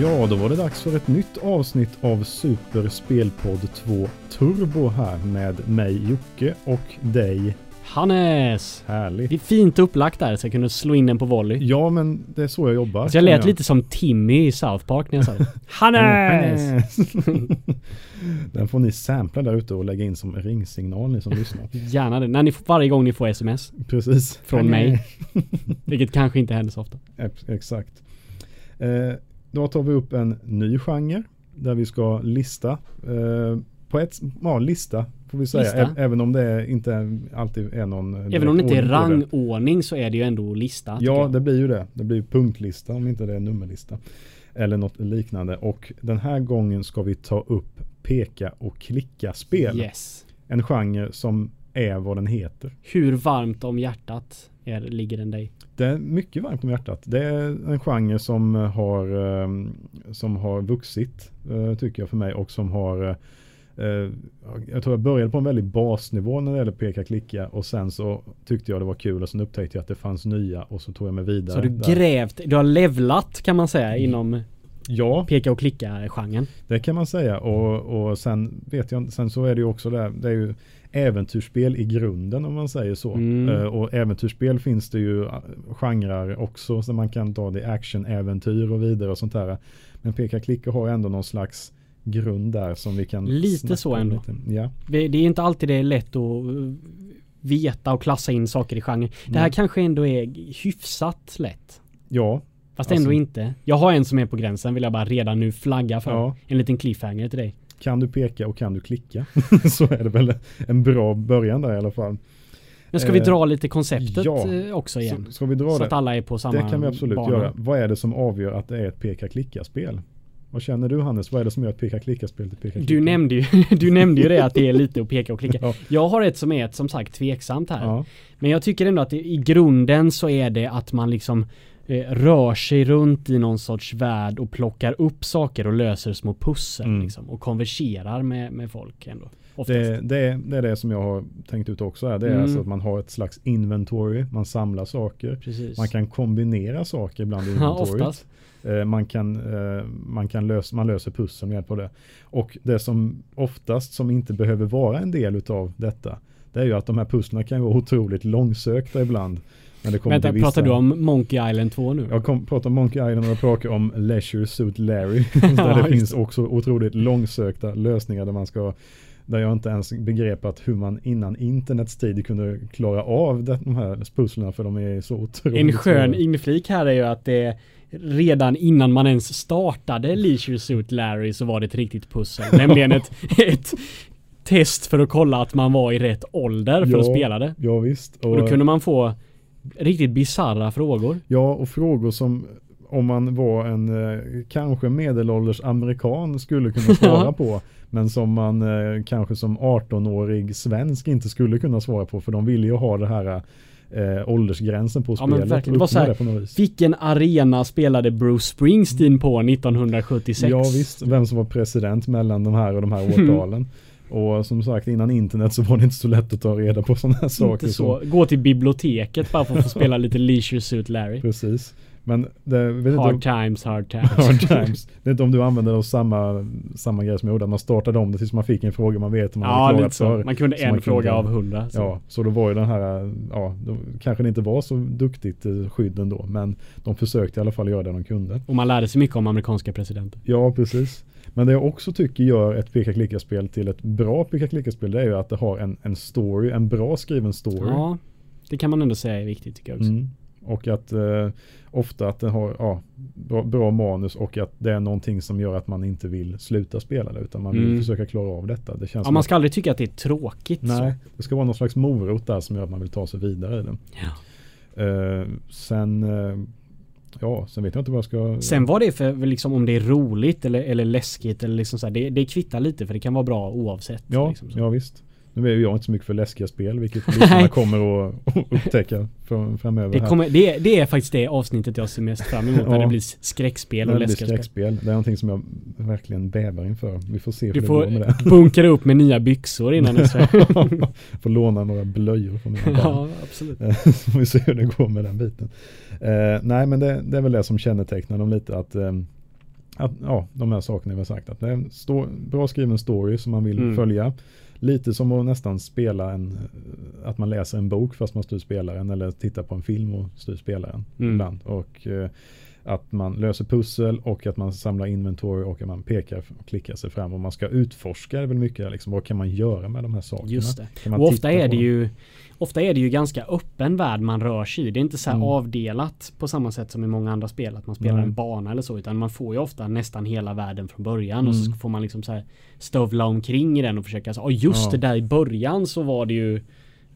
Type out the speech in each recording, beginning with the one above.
Ja, då var det dags för ett nytt avsnitt av Super Spelpodd 2 Turbo här med mig Jocke och dig. Hannes! Härligt. Det är fint upplagt där så jag kunde slå in den på volley. Ja, men det är så jag jobbar. Så jag lät lite som Timmy i South Park när jag sa det. Hannes! den får ni sampla där ute och lägga in som ringsignal ni som lyssnar. Gärna det. När ni, varje gång ni får sms. Precis. Från mig. Vilket kanske inte händer så ofta. Exakt. Eh, då tar vi upp en ny genre där vi ska lista. Eh, på ett, ja lista får vi säga. Ä även om det inte alltid är någon. Även om det inte är rangordning så är det ju ändå lista. Ja det blir ju det. Det blir punktlista om inte det är nummerlista. Eller något liknande. Och den här gången ska vi ta upp peka och klicka spel. Yes. En genre som är vad den heter. Hur varmt om hjärtat är, ligger den dig? Det är mycket varmt om hjärtat. Det är en genre som har, ehm, som har vuxit eh, tycker jag för mig och som har eh, jag tror jag började på en väldigt basnivå när det gäller peka klicka och sen så tyckte jag det var kul och sen upptäckte jag att det fanns nya och så tog jag mig vidare. Så du där. grävt, du har levlat kan man säga inom Ja. Peka och klicka-genren. Det kan man säga och, och sen vet jag sen så är det ju också det, det är ju äventyrsspel i grunden om man säger så. Mm. Uh, och äventyrsspel finns det ju eh, genrer också så man kan ta det action-äventyr och vidare och sånt där. Men peka klicka har ändå någon slags grund där som vi kan Lite så ändå. Lite. Ja. Det är inte alltid det är lätt att eh, veta och klassa in saker i genren. Det här mm. kanske ändå är hyfsat lätt. Ja, Fast alltså, ändå inte. Jag har en som är på gränsen vill jag bara redan nu flagga för. Ja. En liten cliffhanger till dig. Kan du peka och kan du klicka? så är det väl en bra början där i alla fall. Men ska vi eh, dra lite konceptet ja, eh, också igen? Så, så att alla är på samma Det kan vi absolut bana. göra. Vad är det som avgör att det är ett peka-klicka-spel? Vad känner du Hannes? Vad är det som gör ett peka-klicka-spel till peka-klicka? Du nämnde ju, du nämnde ju det att det är lite att peka och klicka. ja. Jag har ett som är ett som sagt tveksamt här. Ja. Men jag tycker ändå att det, i grunden så är det att man liksom Eh, rör sig runt i någon sorts värld och plockar upp saker och löser små pussel mm. liksom, och konverserar med, med folk ändå. Det, det, det, är det som jag har tänkt ut också. Här. Det är mm. alltså att man har ett slags inventory, man samlar saker. Precis. Man kan kombinera saker ibland i inventoriet. Eh, man kan, eh, man kan lösa, man löser pussel med hjälp av det. Och det som oftast som inte behöver vara en del utav detta det är ju att de här pusslen kan vara otroligt långsökta ibland. Vänta, pratar du om Monkey Island 2 nu? Jag kom, pratar om Monkey Island och jag pratar om Leisure Suit Larry. där det finns också otroligt långsökta lösningar där man ska där jag inte ens begrep att hur man innan internets tid kunde klara av de här pusslerna för de är så otroligt En skön inflik här är ju att det redan innan man ens startade Leisure Suit Larry så var det ett riktigt pussel. Nämligen ett, ett test för att kolla att man var i rätt ålder för ja, att spela det. Ja visst. Och, och då kunde man få riktigt bizarra frågor. Ja, och frågor som om man var en eh, kanske medelålders amerikan skulle kunna svara på. Men som man eh, kanske som 18-årig svensk inte skulle kunna svara på. För de ville ju ha det här eh, åldersgränsen på spelet. Ja, men verkligen. Det var så här, vilken arena spelade Bruce Springsteen på 1976? Ja visst, vem som var president mellan de här och de här årtalen. Och som sagt innan internet så var det inte så lätt att ta reda på sådana här saker. Inte så. Gå till biblioteket bara för att få spela lite Leisure Suit Larry. Precis. Men det, vet hard inte times, hard times. hard times. Det är inte om du använder då samma, samma grej som jag gjorde. Man startade om det tills man fick en fråga man vet om man ja, hade klarat för. Man kunde en man fråga kunde, av hundra. Så. Ja, så då var ju den här, ja, då kanske det inte var så duktigt eh, skydd ändå. Men de försökte i alla fall göra det de kunde. Och man lärde sig mycket om amerikanska presidenter. Ja, precis. Men det jag också tycker gör ett peka-klicka-spel till ett bra peka-klicka-spel det är ju att det har en, en story, en bra skriven story. Ja, det kan man ändå säga är viktigt tycker jag också. Mm. Och att eh, ofta att den har ja, bra, bra, manus och att det är någonting som gör att man inte vill sluta spela det utan man vill mm. försöka klara av detta. Det känns ja, man ska att, aldrig tycka att det är tråkigt. Nej, så. det ska vara någon slags morot där som gör att man vill ta sig vidare i den. Ja. Eh, sen eh, Ja, sen vet jag inte vad jag ska... Sen vad det är för, liksom om det är roligt eller, eller läskigt eller liksom så här, det, det kvittar lite för det kan vara bra oavsett. Ja, liksom ja visst. Nu är jag inte så mycket för läskiga spel, vilket lyssnarna kommer att upptäcka framöver. Det, kommer, det, det, är faktiskt det avsnittet jag ser mest fram emot, ja, när det blir skräckspel och läskiga skräckspel. spel. Det är någonting som jag verkligen bävar inför. Vi får se hur du det går med det. Du får bunkra upp med nya byxor innan nästa Får låna några blöjor från mina barn. Ja, absolut. så får vi se hur det går med den biten. Uh, nej, men det, det, är väl det som kännetecknar dem lite, att um, att, ja, de här sakerna vi har sagt. Att det är en bra skriven story som man vill mm. följa. Lite som att nästan spela en, att man läser en bok fast man styr spelaren eller tittar på en film och styr spelaren mm. ibland. Och eh, att man löser pussel och att man samlar inventory och att man pekar och klickar sig fram och man ska utforska det väl mycket. Liksom, vad kan man göra med de här sakerna? Just det. Och ofta är det ju Ofta är det ju ganska öppen värld man rör sig i. Det är inte så här mm. avdelat på samma sätt som i många andra spel. Att man spelar Nej. en bana eller så. Utan man får ju ofta nästan hela världen från början. Mm. Och så får man liksom så här stövla omkring i den och försöka säga. Oh, just ja. det där i början så var det ju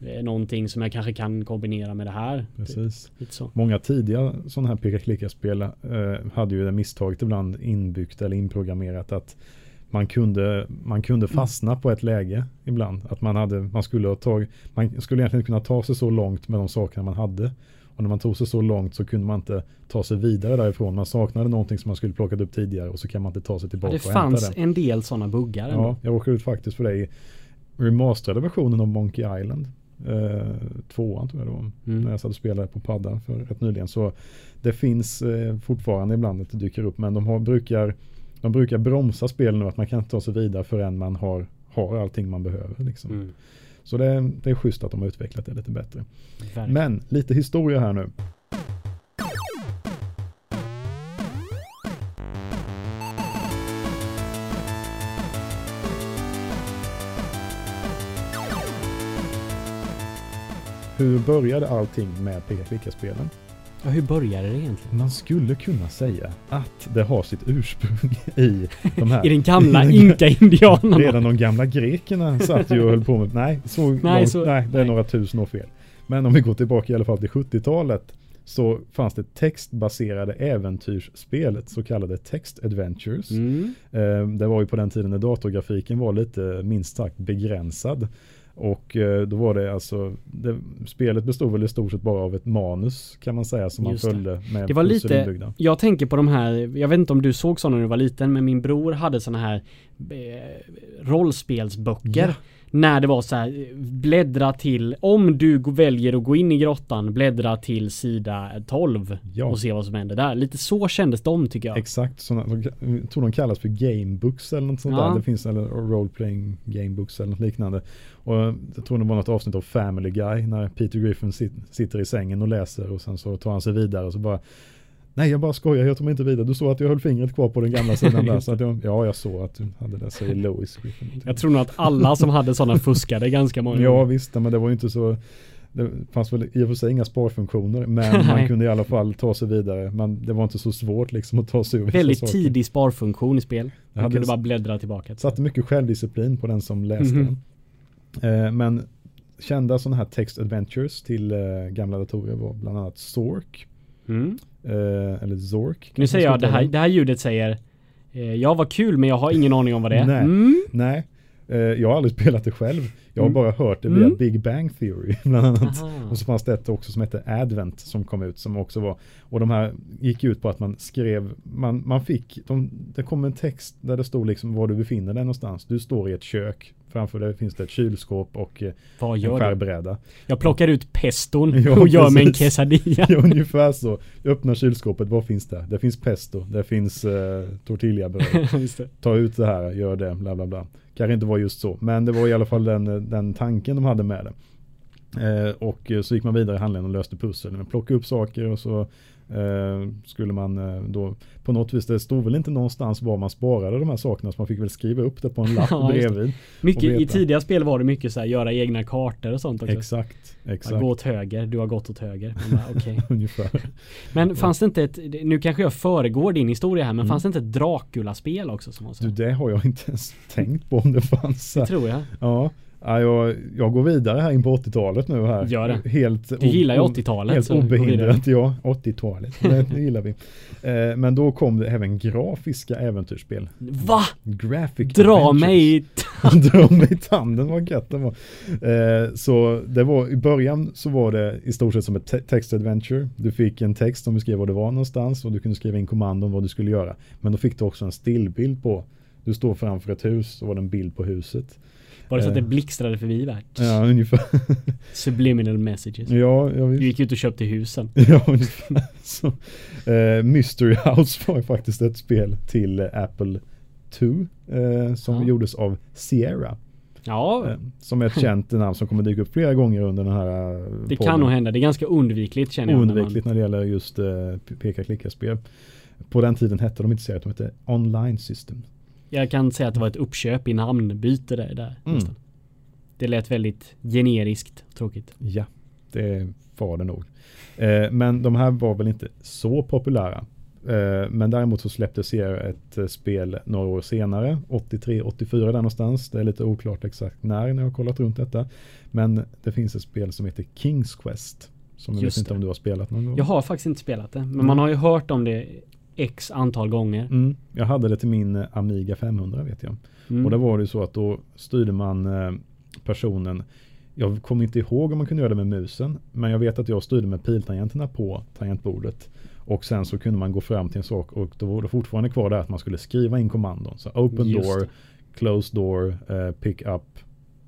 eh, någonting som jag kanske kan kombinera med det här. Precis. Många tidiga sådana här peka-klicka-spel eh, hade ju det misstaget ibland inbyggt eller inprogrammerat att man kunde, man kunde mm. fastna på ett läge ibland. Att man, hade, man, skulle ha tag, man skulle egentligen kunna ta sig så långt med de sakerna man hade. Och när man tog sig så långt så kunde man inte ta sig vidare därifrån. Man saknade någonting som man skulle plockat upp tidigare och så kan man inte ta sig tillbaka ja, Det fanns en del sådana buggar. Ja, jag råkade ut faktiskt för det i remasterade versionen av Monkey Island. Eh, tvåan tror jag det var. Mm. När jag satt och spelade på paddan för rätt nyligen. Så det finns eh, fortfarande ibland att det dyker upp. Men de har, brukar de brukar bromsa spel nu att man kan inte ta sig vidare förrän man har, har allting man behöver. Liksom. Mm. Så det är, det är schysst att de har utvecklat det lite bättre. Verkligen. Men lite historia här nu. Hur började allting med peka-klicka-spelen? Ja, hur började det egentligen? Man skulle kunna säga att det har sitt ursprung i de här... I den gamla inka-indianerna. Redan de gamla grekerna satt ju och höll på med... Nej, så nej, långt, så, nej det är nej. några tusen år fel. Men om vi går tillbaka i alla fall till 70-talet så fanns det textbaserade äventyrsspelet, så kallade text adventures. Mm. Eh, det var ju på den tiden när datorgrafiken var lite minst sagt begränsad. Och eh, då var det alltså, det, spelet bestod väl i stort sett bara av ett manus kan man säga som Just man följde med Det var lite, jag tänker på de här, jag vet inte om du såg sådana när du var liten, men min bror hade sådana här eh, rollspelsböcker. Ja när det var så här, bläddra till, om du väljer att gå in i grottan, bläddra till sida 12 ja. och se vad som händer där. Lite så kändes de tycker jag. Exakt, såna, jag tror de kallas för gamebooks eller något sånt ja. där. Det finns eller role-playing gamebooks eller något liknande. Och jag tror det var något avsnitt av Family Guy när Peter Griffin sitter i sängen och läser och sen så tar han sig vidare och så bara Nej jag bara skojar, jag tar mig inte vidare. Du såg att jag höll fingret kvar på den gamla sidan där. Så att jag, ja jag såg att du hade det, säger Lois. Jag tror nog att alla som hade sådana fuskade ganska många Ja visst, men det var ju inte så det fanns väl i och för sig inga sparfunktioner men man kunde i alla fall ta sig vidare. Men det var inte så svårt liksom att ta sig över Väldigt saker. tidig sparfunktion i spel. Man kunde bara bläddra tillbaka. Satte mycket självdisciplin på den som läste mm -hmm. den. Eh, men kända sådana här text adventures till eh, gamla datorer var bland annat Zork. Mm. Eh, eller Zork. Nu säger jag, det här, det här ljudet säger eh, Jag var kul men jag har ingen aning om vad det är. Nej, mm. nej. Eh, jag har aldrig spelat det själv. Jag har mm. bara hört det via mm. Big Bang Theory bland annat. Aha. Och så fanns det ett också som hette Advent som kom ut som också var och de här gick ut på att man skrev man, man fick, de, det kom en text där det stod liksom var du befinner dig någonstans. Du står i ett kök Framför dig finns det ett kylskåp och eh, Vad en skärbräda. Jag plockar ut peston ja, och gör mig en quesadilla. ja, ungefär så. Jag öppnar kylskåpet, vad finns det? Det finns pesto, det finns eh, tortillabröd. Ta ut det här, gör det, bla bla bla. Kanske inte var just så, men det var i alla fall den, den tanken de hade med det. Eh, och så gick man vidare i handlingen och löste pussel. Man plockade upp saker och så eh, skulle man eh, då på något vis, det stod väl inte någonstans var man sparade de här sakerna så man fick väl skriva upp det på en lapp ja, bredvid. Mycket, I tidiga spel var det mycket så här, göra egna kartor och sånt också. Exakt, exakt. Gå åt höger, du har gått åt höger. Bara, okay. Ungefär. Men fanns det inte ett, nu kanske jag föregår din historia här, men mm. fanns det inte ett Dracula-spel också som var så? Du, det har jag inte ens tänkt på om det fanns. Det tror jag. Ja. Ja, jag, jag går vidare här in på 80-talet nu här. Gör det. Helt du gillar ju 80-talet. Helt obehindrat, ja. 80-talet. Det gillar vi. Eh, men då kom det även grafiska äventyrsspel. Va? Graphic Dra adventures. mig Dra mig i tanden vad gött det var. Eh, så det var, i början så var det i stort sett som ett te text adventure. Du fick en text som beskrev var det var någonstans och du kunde skriva in kommandon vad du skulle göra. Men då fick du också en stillbild på, du står framför ett hus och var det en bild på huset. Var det så att det blixtrade förbi värt? Ja, ungefär. Subliminal messages. Ja, ja Du gick ut och köpte husen. ja, ungefär. Så, uh, Mystery House var faktiskt ett spel till Apple 2 uh, som ja. gjordes av Sierra. Ja. Uh, som är ett känt namn som kommer dyka upp flera gånger under den här Det podden. kan nog hända. Det är ganska undvikligt känner jag. Undvikligt när, när det gäller just peka-klicka-spel. På den tiden hette de inte Sierra, de hette Online System. Jag kan säga att det var ett uppköp i namnbyte där. där mm. Det lät väldigt generiskt tråkigt. Ja, det var det nog. Eh, men de här var väl inte så populära. Eh, men däremot så släppte Sierra ett eh, spel några år senare, 83-84 där någonstans. Det är lite oklart exakt när, när jag har kollat runt detta. Men det finns ett spel som heter Kings Quest. Som jag Just vet inte det. om du har spelat någon gång. Jag har faktiskt inte spelat det. Men mm. man har ju hört om det x antal gånger. Mm. Jag hade det till min eh, Amiga 500 vet jag. Mm. Och då var det så att då styrde man eh, personen jag kommer inte ihåg om man kunde göra det med musen. Men jag vet att jag styrde med piltangenterna på tangentbordet. Och sen så kunde man gå fram till en sak och då var det fortfarande kvar där att man skulle skriva in kommandon. Så open Just door, det. close door, uh, pick up,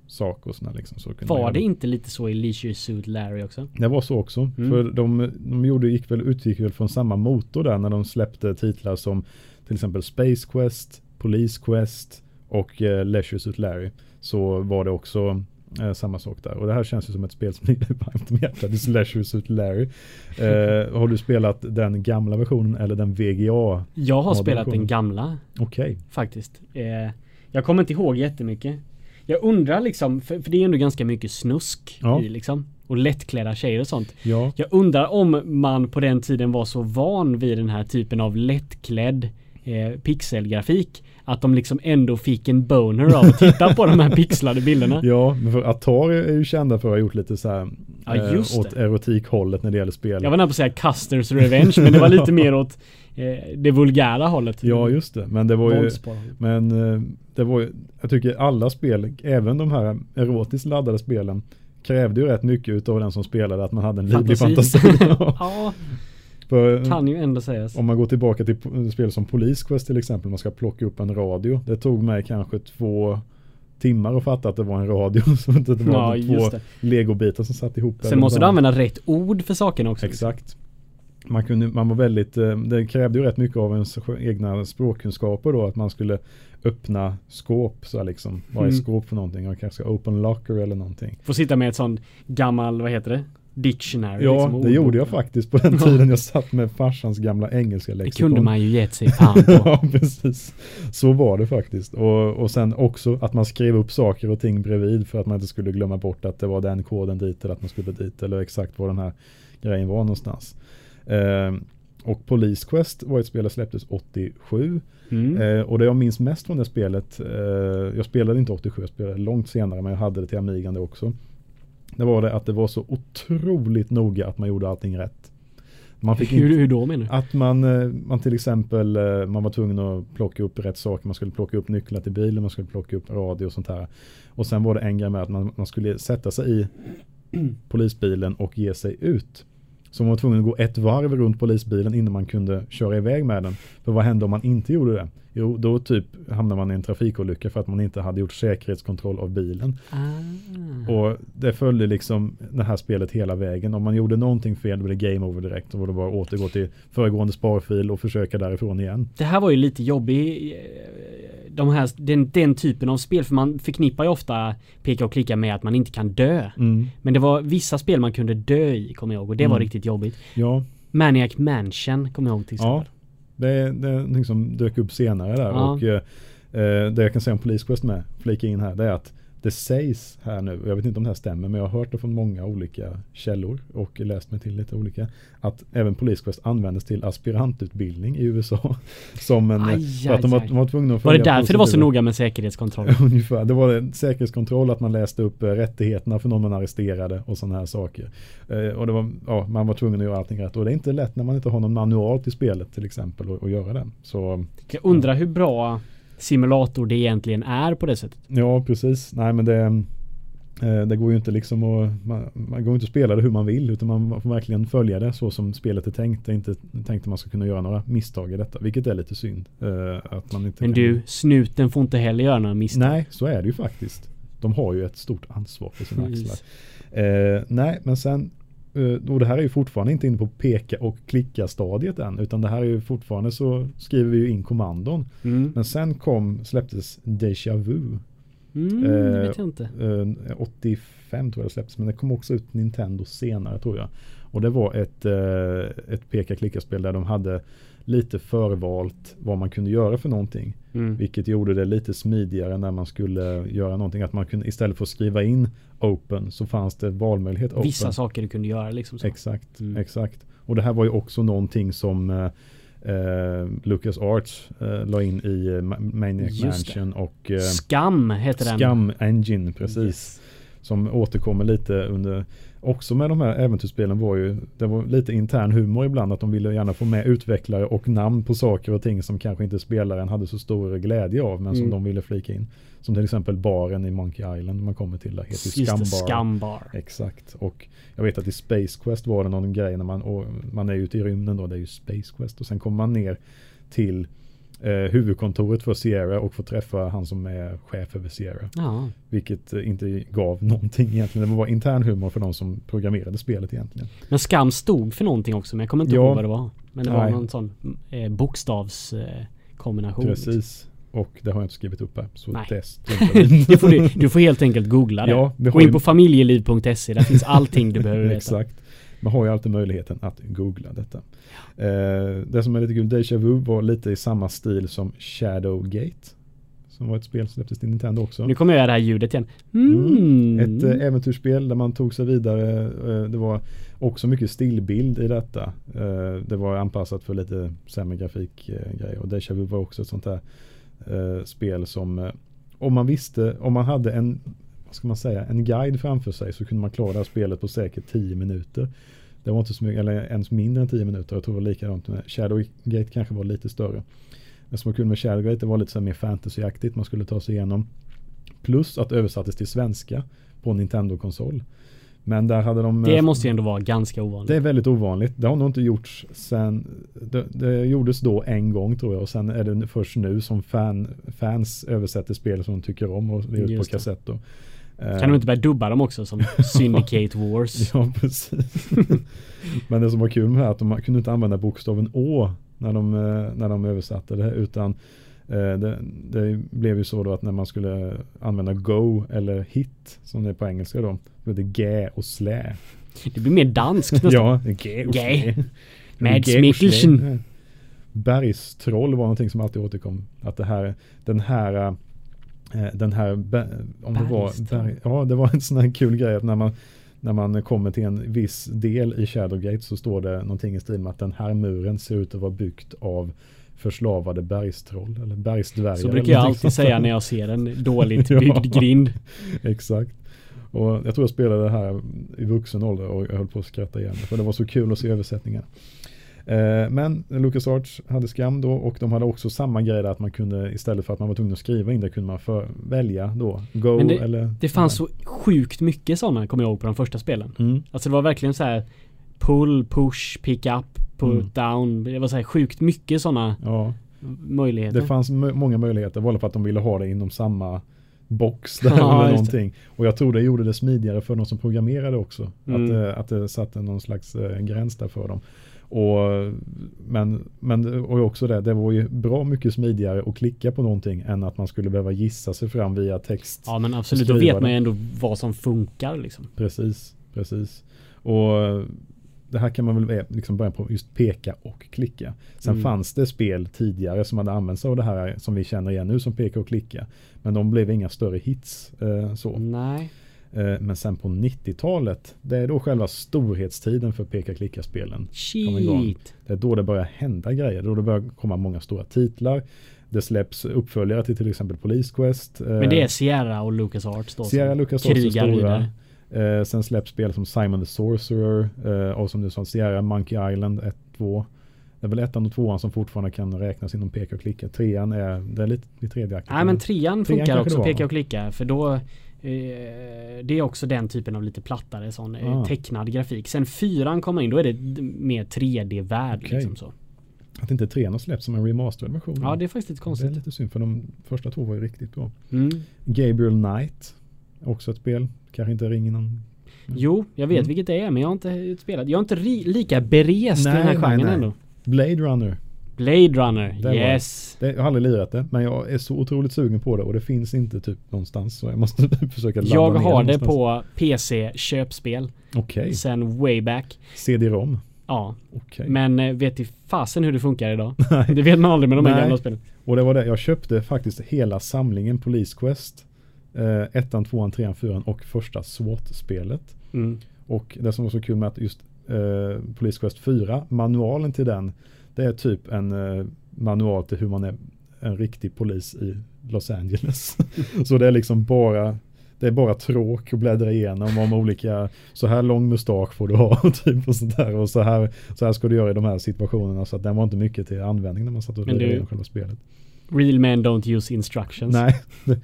sak och sådana liksom. Så var det inte lite så i Leisure Suit Larry också? Det var så också. Mm. För de, de gjorde, gick väl, utgick väl från samma motor där när de släppte titlar som till exempel Space Quest, Police Quest och eh, Leisure Suit Larry. Så var det också eh, samma sak där. Och det här känns ju som ett spel som ligger varmt om hjärtat. Leisure Suit Larry. Eh, har du spelat den gamla versionen eller den VGA? Jag har spelat den gamla. Okej. Okay. Faktiskt. Eh, jag kommer inte ihåg jättemycket. Jag undrar liksom, för, för det är ändå ganska mycket snusk ja. i liksom. Och lättklädda tjejer och sånt. Ja. Jag undrar om man på den tiden var så van vid den här typen av lättklädd eh, pixelgrafik att de liksom ändå fick en boner av att titta på de här pixlade bilderna. Ja, men för Atari är ju kända för att ha gjort lite så här ja, eh, åt erotikhållet när det gäller spel. Jag var nära på att säga Custers Revenge, men det var lite mer åt eh, det vulgära hållet. Ja, just det. Men det var ju, men eh, det var ju, jag tycker alla spel, även de här erotiskt laddade spelen, krävde ju rätt mycket utav den som spelade att man hade en livlig fantasi. ja. För, kan ju ändå sägas. Om man går tillbaka till spel som Police Quest till exempel, man ska plocka upp en radio. Det tog mig kanske två timmar att fatta att det var en radio. Så att det var ja, två legobitar som satt ihop. Sen måste du använda rätt ord för sakerna också. Exakt. Man, kunde, man var väldigt, eh, det krävde ju rätt mycket av ens egna språkkunskaper då att man skulle öppna skåp så liksom. Vad är mm. skåp för någonting? Man kanske ska open locker eller någonting. Få sitta med ett sånt gammal, vad heter det? Dictionary. Ja, liksom, det gjorde jag faktiskt på den tiden jag satt med farsans gamla engelska lexikon. Det kunde man ju gett sig fan på. ja, precis. Så var det faktiskt. Och, och sen också att man skrev upp saker och ting bredvid för att man inte skulle glömma bort att det var den koden dit eller att man skulle dit eller exakt var den här grejen var någonstans. Eh, och Police Quest var ett spel som släpptes 87. Mm. Eh, och det jag minns mest från det spelet, eh, jag spelade inte 87, jag spelade långt senare men jag hade det till Amigan det också. Det var det att det var så otroligt noga att man gjorde allting rätt. Man fick hur, inte, hur då menar du? Att man, eh, man till exempel eh, man var tvungen att plocka upp rätt saker. Man skulle plocka upp nycklar till bilen, man skulle plocka upp radio och sånt här. Och sen var det en grej med att man, man skulle sätta sig i polisbilen och ge sig ut. Så man var tvungen att gå ett varv runt polisbilen innan man kunde köra iväg med den. För vad hände om man inte gjorde det? Jo, då typ hamnar man i en trafikolycka för att man inte hade gjort säkerhetskontroll av bilen. Ah. Och det följde liksom det här spelet hela vägen. Om man gjorde någonting fel blev det game over direkt. Då var det bara att återgå till föregående sparfil och försöka därifrån igen. Det här var ju lite jobbigt. De här, den, den typen av spel, för man förknippar ju ofta peka och klicka med att man inte kan dö. Mm. Men det var vissa spel man kunde dö i, kommer jag ihåg. Och det mm. var riktigt jobbigt. Ja. Maniac Mansion, kommer jag ihåg till exempel. Ja. Det, det liksom dök upp senare där ja. och eh, det jag kan säga om Police Quest med, flika in här, det är att det sägs här nu, jag vet inte om det här stämmer, men jag har hört det från många olika källor och läst mig till lite olika, att även Police Quest användes till aspirantutbildning i USA. Som en, aj, för att de var, de var tvungna att Var det därför det var så noga med säkerhetskontroll? Ungefär, det var en säkerhetskontroll att man läste upp eh, rättigheterna för någon man arresterade och sådana här saker. Eh, och det var, ja, man var tvungen att göra allting rätt och det är inte lätt när man inte har någon manual till spelet till exempel att göra det. Så, jag undrar hur bra simulator det egentligen är på det sättet. Ja, precis. Nej, men det, eh, det går ju inte liksom att, man, man går inte att spela det hur man vill utan man får verkligen följa det så som spelet är tänkt. Det är inte tänkt att man ska kunna göra några misstag i detta, vilket är lite synd. Eh, att man inte men kan... du, snuten får inte heller göra några misstag. Nej, så är det ju faktiskt. De har ju ett stort ansvar på sina axlar. Eh, nej, men sen och det här är ju fortfarande inte inne på peka och klicka stadiet än utan det här är ju fortfarande så skriver vi ju in kommandon. Mm. Men sen kom, släpptes Deja Vu. Mm, eh, vet jag inte. Eh, 85 tror jag det släpptes men det kom också ut Nintendo senare tror jag. Och det var ett, eh, ett peka klicka spel där de hade lite förvalt vad man kunde göra för någonting. Mm. Vilket gjorde det lite smidigare när man skulle göra någonting. Att man kunde istället för att skriva in open så fanns det valmöjlighet open. Vissa saker du kunde göra liksom. Så. Exakt, mm. exakt. Och det här var ju också någonting som eh, eh Lucas Arts eh, la in i eh, Maniac Mansion och eh, Skam heter den. Skam Engine, precis. Yes. Som återkommer lite under också med de här äventyrsspelen var ju, det var lite intern humor ibland att de ville gärna få med utvecklare och namn på saker och ting som kanske inte spelaren hade så stor glädje av men mm. som de ville flika in. Som till exempel baren i Monkey Island man kommer till där heter ju Scumbar. Scumbar. Exakt. Och jag vet att i Space Quest var det någon grej när man, man är ute i rymden då, det är ju Space Quest och sen kommer man ner till eh, huvudkontoret för Sierra och få träffa han som är chef över Sierra. Ja. Vilket eh, inte gav någonting egentligen. Det var intern humor för de som programmerade spelet egentligen. Men Skam stod för någonting också men jag kommer inte ja. ihåg vad det var. Men det Nej. var någon sån eh, bokstavskombination. Precis. Och det har jag inte skrivit upp här. Så Nej. test. du, får, du, du får helt enkelt googla det. Ja, Gå in på familjeliv.se. Där finns allting du behöver veta. Exakt. Man har ju alltid möjligheten att googla detta. Eh, det som är lite kul, Deja Vu var lite i samma stil som Shadowgate. Som var ett spel som släpptes till Nintendo också. Nu kommer jag göra det här ljudet igen. Mm. Mm. Ett eh, äventyrsspel där man tog sig vidare. Eh, det var också mycket stillbild i detta. Eh, det var anpassat för lite sämre grafikgrejer. och Deja Vu var också ett sånt där eh, spel som eh, om man visste, om man hade en ska man säga, en guide framför sig så kunde man klara spelet på säkert 10 minuter. Det var inte så mycket, eller ens mindre än 10 minuter. Jag tror det var likadant med Shadowgate kanske var lite större. Det som var kul med Shadowgate det var lite så mer fantasyaktigt man skulle ta sig igenom. Plus att det översattes till svenska på Nintendo-konsol. Men där hade de... Det måste ju ändå vara ganska ovanligt. Det är väldigt ovanligt. Det har nog inte gjorts sen... Det, det gjordes då en gång tror jag och sen är det först nu som fan, fans översätter spel som de tycker om och är ut på kassett då. Kan de inte börja dubba dem också som Syndicate Wars? ja, precis. Men det som var kul med det här att de kunde inte använda bokstaven Å när de, eh, när de översatte det utan eh, det, det, blev ju så då att när man skulle använda Go eller Hit som det är på engelska då, då blev det G och Slä. Det blir mer danskt nästan. ja, G och Slä. Mads Mikkelsen. Bergstroll var någonting som alltid återkom. Att det här, den här Eh, den här, om det var, ja det var en sån här kul grej att när man, när man kommer till en viss del i Shadowgate så står det någonting i stil med att den här muren ser ut att vara byggt av förslavade bergstroll eller bergsdvärgar. Så brukar jag alltid säga när jag ser en dåligt byggd grind. Exakt. Och jag tror jag spelade det här i vuxen ålder och jag höll på att skratta igen. För det var så kul att se översättningen. Eh, men LucasArts hade skam då och de hade också samma grej där att man kunde istället för att man var tvungen att skriva in det kunde man för, välja då Go det, eller Det fanns så sjukt mycket sådana kommer jag ihåg på de första spelen. Mm. Alltså det var verkligen så här Pull, push, pick up, put mm. down. Det var så här sjukt mycket sådana ja. möjligheter. Det fanns många möjligheter. Bara för att de ville ha det inom samma box där ja, eller någonting. Och jag tror det gjorde det smidigare för de som programmerade också. Mm. Att, eh, att det satte någon slags eh, gräns där för dem. Och, men, men och också det, det var ju bra mycket smidigare att klicka på någonting än att man skulle behöva gissa sig fram via text. Ja men absolut, då vet man ju ändå vad som funkar liksom. Precis, precis. Och det här kan man väl liksom börja på just peka och klicka. Sen mm. fanns det spel tidigare som hade använt sig av det här som vi känner igen nu som peka och klicka. Men de blev inga större hits. Eh, så. Nej. Eh, men sen på 90-talet, det är då själva storhetstiden för peka-klicka-spelen. Det är då det börjar hända grejer, då det börjar komma många stora titlar. Det släpps uppföljare till till exempel Police Quest. Eh, Men det är Sierra och Lucas Arts då? Sierra Lucas Arts är stora. Eh, sen släpps spel som Simon the Sorcerer och som du sa Sierra Monkey Island 1, 2. Det är väl ettan och tvåan som fortfarande kan räknas inom peka och klicka. Trean är, det är lite, lite tredje Nej men trean, funkar också peka och klicka för då det är också den typen av lite plattare sån eh, ah. tecknad grafik. Sen fyran kommer in, då är det mer 3D-värld. Okay. Liksom så. Att inte trean har släppts som en remastered version. Ja, det är faktiskt lite konstigt. Det är lite synd för de första två var ju riktigt bra. Mm. Gabriel Knight Också ett spel. Kanske inte ringer någon Jo, jag vet mm. vilket det är men jag har inte spelat. Jag är inte lika berest nej, i den här genren ändå. Blade Runner. Blade Runner, det yes. Det, jag har aldrig lirat det, men jag är så otroligt sugen på det och det finns inte typ någonstans. Så jag måste försöka ladda Jag har det på PC köpspel. Okej. Okay. Sen way back. CD-ROM. Ja. Okay. Men eh, vet i fasen hur det funkar idag? det vet man aldrig med de här gamla spelen. Och det var det, jag köpte faktiskt hela samlingen Police Quest. Eh, ettan, tvåan, trean, fyran och första SWAT-spelet. Mm. Och det som var så kul med att just eh, Police Quest 4, manualen till den det är typ en eh, manual till hur man är en riktig polis i Los Angeles. så det är liksom bara det är bara tråk att bläddra igenom om olika, så här lång mustasch får du ha typ och sådär och så här, så här ska du göra i de här situationerna så att den var inte mycket till användning när man satt och lirade igenom själva spelet. Real men don't use instructions. Nej.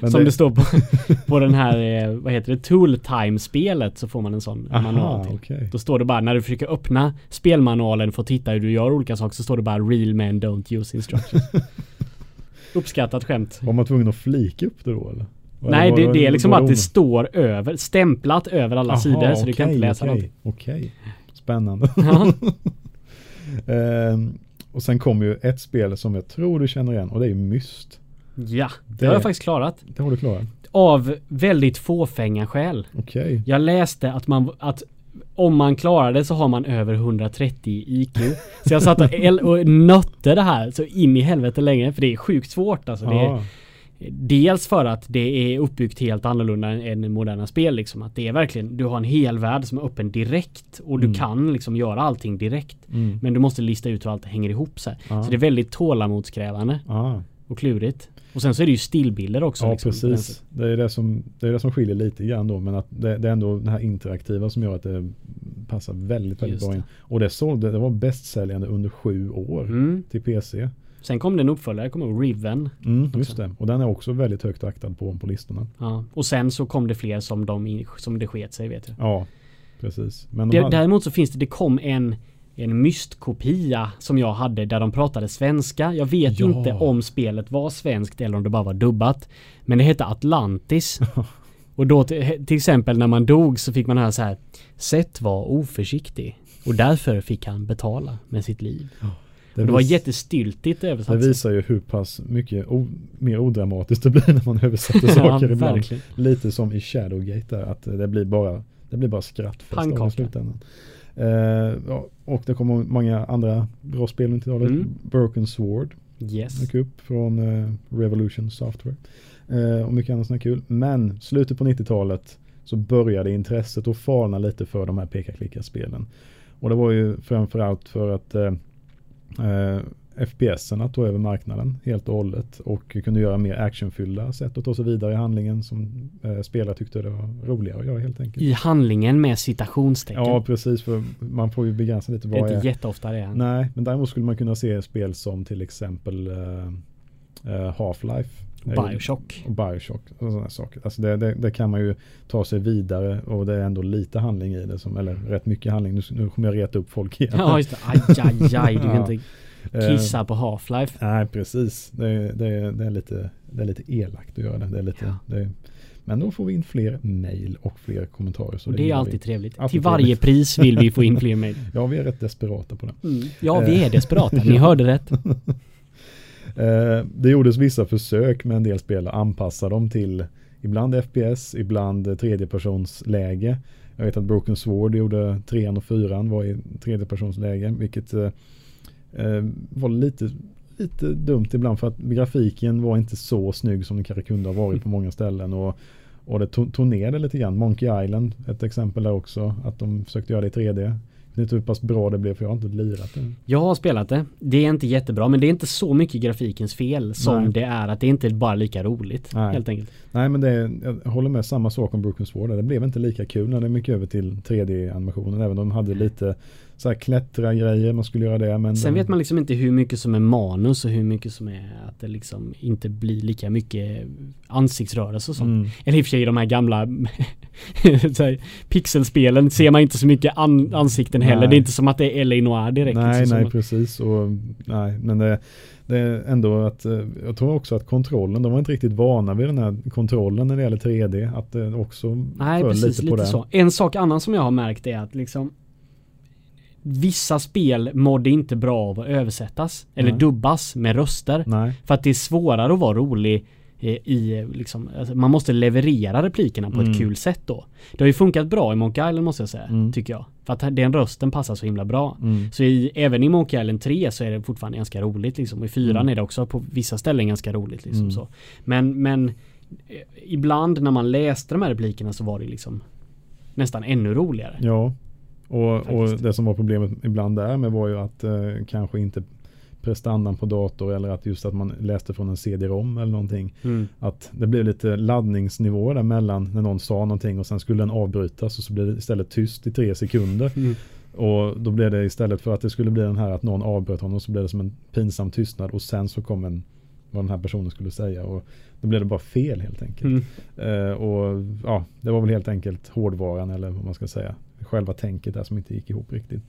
Som det... det, står på, på den här, eh, vad heter det, Tool Time-spelet så får man en sån Aha, manual till. Okay. Då står det bara, när du försöker öppna spelmanualen för att titta hur du gör olika saker så står det bara Real men don't use instructions. Uppskattat skämt. Var man tvungen att flika upp det då eller? Nej, det, det, är liksom att det står över, stämplat över alla Aha, sidor så okay, du kan inte läsa okay, någonting. Okej, okay. spännande. um, Och sen kommer ju ett spel som jag tror du känner igen och det är Myst. Ja, det, det har jag faktiskt klarat. Det har du klarat. Av väldigt fåfänga skäl. Okej. Okay. Jag läste att man, att om man klarar det så har man över 130 IQ. Så jag satt och, och nötte det här så in i helvete länge för det är sjukt svårt alltså. Det är, Dels för att det är uppbyggt helt annorlunda än moderna spel liksom. Att det är verkligen, du har en hel värld som är öppen direkt och du mm. kan liksom göra allting direkt. Mm. Men du måste lista ut hur allt hänger ihop så ah. Så det är väldigt tålamodskrävande. Ah. Och klurigt. Och sen så är det ju stillbilder också. Ja liksom, precis. Det är det, som, det är det som skiljer lite grann då. Men att det, det är ändå det här interaktiva som gör att det passar väldigt, väldigt bra in. Och det sålde, det var bästsäljande under sju år mm. till PC. Sen kom det en uppföljare, kom ihåg Riven. Mm, just det. Och den är också väldigt högt aktad på, på listorna. Ja. Och sen så kom det fler som, de, som det sket sig vet jag. Ja, precis. Men de hade... Däremot så finns det, det kom en en mystkopia som jag hade där de pratade svenska. Jag vet ja. inte om spelet var svenskt eller om det bara var dubbat. Men det hette Atlantis. och då till, till, exempel när man dog så fick man höra så här. Seth var oförsiktig och därför fick han betala med sitt liv. Ja. Det, det var jättestyltigt översatt. Det visar ju hur pass mycket mer odramatiskt det blir när man översätter saker ibland. Verkligen. Lite som i Shadowgate där, att det blir bara, det blir bara skrattfest i slutändan. Ja, och det kommer många andra bra spel till talet. Mm. Broken Sword. Yes. upp från uh, Revolution Software. Uh, och mycket annat som är kul. Men slutet på 90-talet så började intresset att falna lite för de här peka-klicka-spelen. Och det var ju framförallt för att eh, FPSerna tog över marknaden helt och hållet och kunde göra mer actionfyllda sätt att ta sig vidare i handlingen som eh, spelare tyckte det var roligare att göra helt enkelt. I handlingen med citationstecken? Ja, precis för man får ju begränsa lite vad det är. Inte jätteofta det. Är. Nej, men däremot skulle man kunna se spel som till exempel eh, eh Half-Life. Bioshock. Och Bioshock och sådana saker. Alltså det, det, det, kan man ju ta sig vidare och det är ändå lite handling i det. Som, eller rätt mycket handling. Nu, nu kommer jag reta upp folk igen. Ja just det. Aj, aj, aj. Du kan inte kissa på Half-Life. Nej precis. Det, det, det, är lite, det är lite elakt att göra det. det, är lite, ja. det men då får vi in fler mail och fler kommentarer. Så det, det är alltid vi. trevligt. Alltid Till varje trevligt. pris vill vi få in fler mail. ja, vi är rätt desperata på det. Mm. Ja, vi är desperata. Ni hörde rätt. Eh, det gjordes vissa försök med en del spel att anpassa dem till ibland FPS, ibland tredjepersonsläge. Jag vet att Broken Sword gjorde trean och fyran var i tredjepersonsläge vilket eh, eh, var lite, lite dumt ibland för att grafiken var inte så snygg som den kanske kunde ha varit på många ställen. Och, och det tog ner det lite grann. Monkey Island, ett exempel där också, att de försökte göra det i 3D vet inte hur pass bra det blev för jag har inte lirat det. Jag har spelat det. Det är inte jättebra men det är inte så mycket grafikens fel som Nej. det är att det inte är bara lika roligt. Nej. Helt enkelt. Nej men det är, jag håller med samma sak om Broken Sword. Det blev inte lika kul när det gick över till 3D-animationen. Även om de hade lite så här klättra grejer, man skulle göra det. Men Sen vet man liksom inte hur mycket som är manus och hur mycket som är att det liksom inte blir lika mycket ansiktsrörelse och sånt. Mm. Eller i och för sig de här gamla pixelspelen ser man inte så mycket an ansikten heller. Nej. Det är inte som att det är LA Noir direkt. Nej, liksom, nej precis. Och, nej, men det, det är ändå att eh, jag tror också att kontrollen, de var inte riktigt vana vid den här kontrollen när det gäller 3D. Att det också Nej, precis, lite, på lite så. En sak annan som jag har märkt är att liksom Vissa spel mådde inte bra av att översättas eller Nej. dubbas med röster. Nej. För att det är svårare att vara rolig eh, i liksom, alltså man måste leverera replikerna på mm. ett kul sätt då. Det har ju funkat bra i Monkey Island måste jag säga, mm. tycker jag. För att den rösten passar så himla bra. Mm. Så i, även i Monkey Island 3 så är det fortfarande ganska roligt liksom. I 4 mm. är det också på vissa ställen ganska roligt liksom mm. så. Men, men eh, ibland när man läste de här replikerna så var det liksom nästan ännu roligare. Ja. Och, och det som var problemet ibland där med var ju att eh, kanske inte prestandan på dator eller att just att man läste från en CD-ROM eller någonting. Mm. Att det blev lite laddningsnivåer där mellan när någon sa någonting och sen skulle den avbrytas och så blev det istället tyst i tre sekunder. Mm. Och då blev det istället för att det skulle bli den här att någon avbröt honom så blev det som en pinsam tystnad och sen så kom en vad den här personen skulle säga och då blev det bara fel helt enkelt. Mm. Uh, och ja, det var väl helt enkelt hårdvaran eller vad man ska säga. Själva tänket där som inte gick ihop riktigt.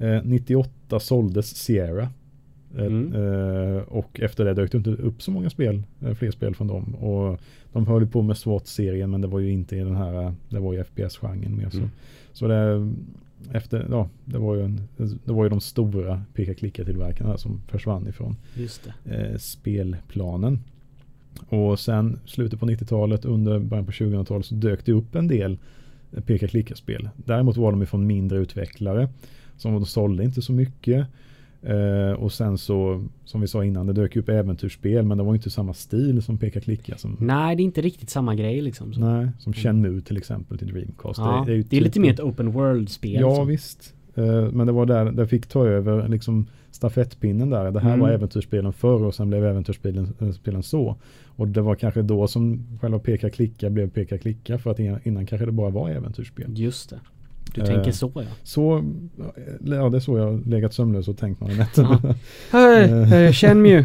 Uh, 98 såldes Sierra Mm. Uh, och efter det dök det inte upp så många spel, uh, fler spel från dem. Och de höll på med SWAT-serien men det var ju inte i den här, det var ju FPS-genren mer så. Mm. Så det, efter, ja, det var ju, en, det var ju de stora peka-klicka-tillverkarna som försvann ifrån uh, spelplanen. Och sen slutet på 90-talet, under början på 2000-talet så dök det upp en del peka-klicka-spel. Däremot var de ifrån mindre utvecklare som sålde inte så mycket. Uh, och sen så, som vi sa innan, det dök upp äventyrsspel men det var inte samma stil som peka klicka. Som, Nej, det är inte riktigt samma grej liksom. Så. Nej, som Shenmue till exempel till Dreamcast. Ja, det, det, är, det är lite typ mer ett open world-spel. Ja, så. visst. Uh, men det var där det fick ta över liksom stafettpinnen där. Det här mm. var äventyrsspelen förr och sen blev äventyrsspelen spelen så. Och det var kanske då som själva peka klicka blev peka klicka för att innan, innan kanske det bara var äventyrsspel. Just det. Du eh, tänker så ja. Så, ja det är så jag har legat sömnlös och tänkt några nätter. Hej, känn mig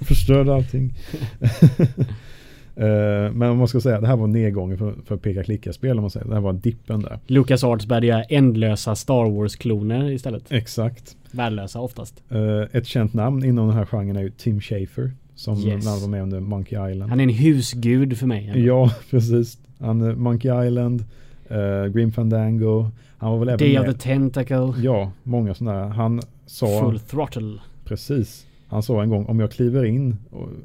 Förstörde allting. Uh, men om man ska säga det här var nedgången för, för peka-klicka-spel om man säger. Det här var dippen där. Lucas Arts började göra ändlösa Star Wars-kloner istället. Exakt. Värdelösa oftast. Uh, ett känt namn inom den här genren är ju Tim Schafer. Som yes. var med under Monkey Island. Han är en husgud för mig. Ändå. Ja, precis. Han, Monkey Island, Uh, Grim Fandango. Han var väl Day även of the Tentacle. Ja, många sådana. Han sa... Full Throttle. Precis. Han sa en gång om jag kliver in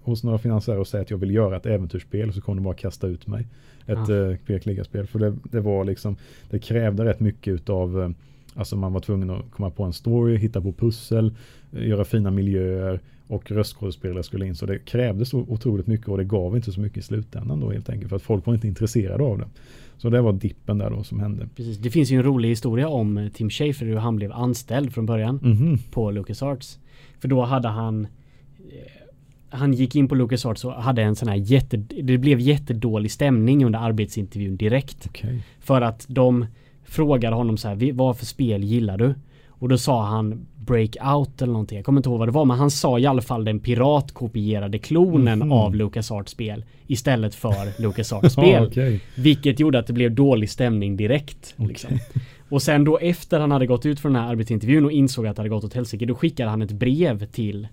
hos några finansiärer och säger att jag vill göra ett äventyrsspel så kommer de bara kasta ut mig. Ett ah. spel För det, det, var liksom, det krävde rätt mycket utav uh, Alltså man var tvungen att komma på en story, hitta på pussel, göra fina miljöer och röstskådespelare skulle in. Så det krävdes så otroligt mycket och det gav inte så mycket i slutändan då helt enkelt för att folk var inte intresserade av det. Så det var dippen där då som hände. Precis. Det finns ju en rolig historia om eh, Tim Schafer hur han blev anställd från början mm -hmm. på LucasArts. För då hade han eh, han gick in på LucasArts och hade en sån här jätte, det blev jättedålig stämning under arbetsintervjun direkt. Okay. För att de frågade honom så här, vad för spel gillar du? Och då sa han Breakout eller någonting. Jag kommer inte ihåg vad det var men han sa i alla fall den piratkopierade klonen mm. av LucasArts spel istället för LucasArts spel. oh, okay. Vilket gjorde att det blev dålig stämning direkt. Okay. Liksom. Och sen då efter han hade gått ut från den här arbetsintervjun och insåg att det hade gått åt helsike då skickade han ett brev till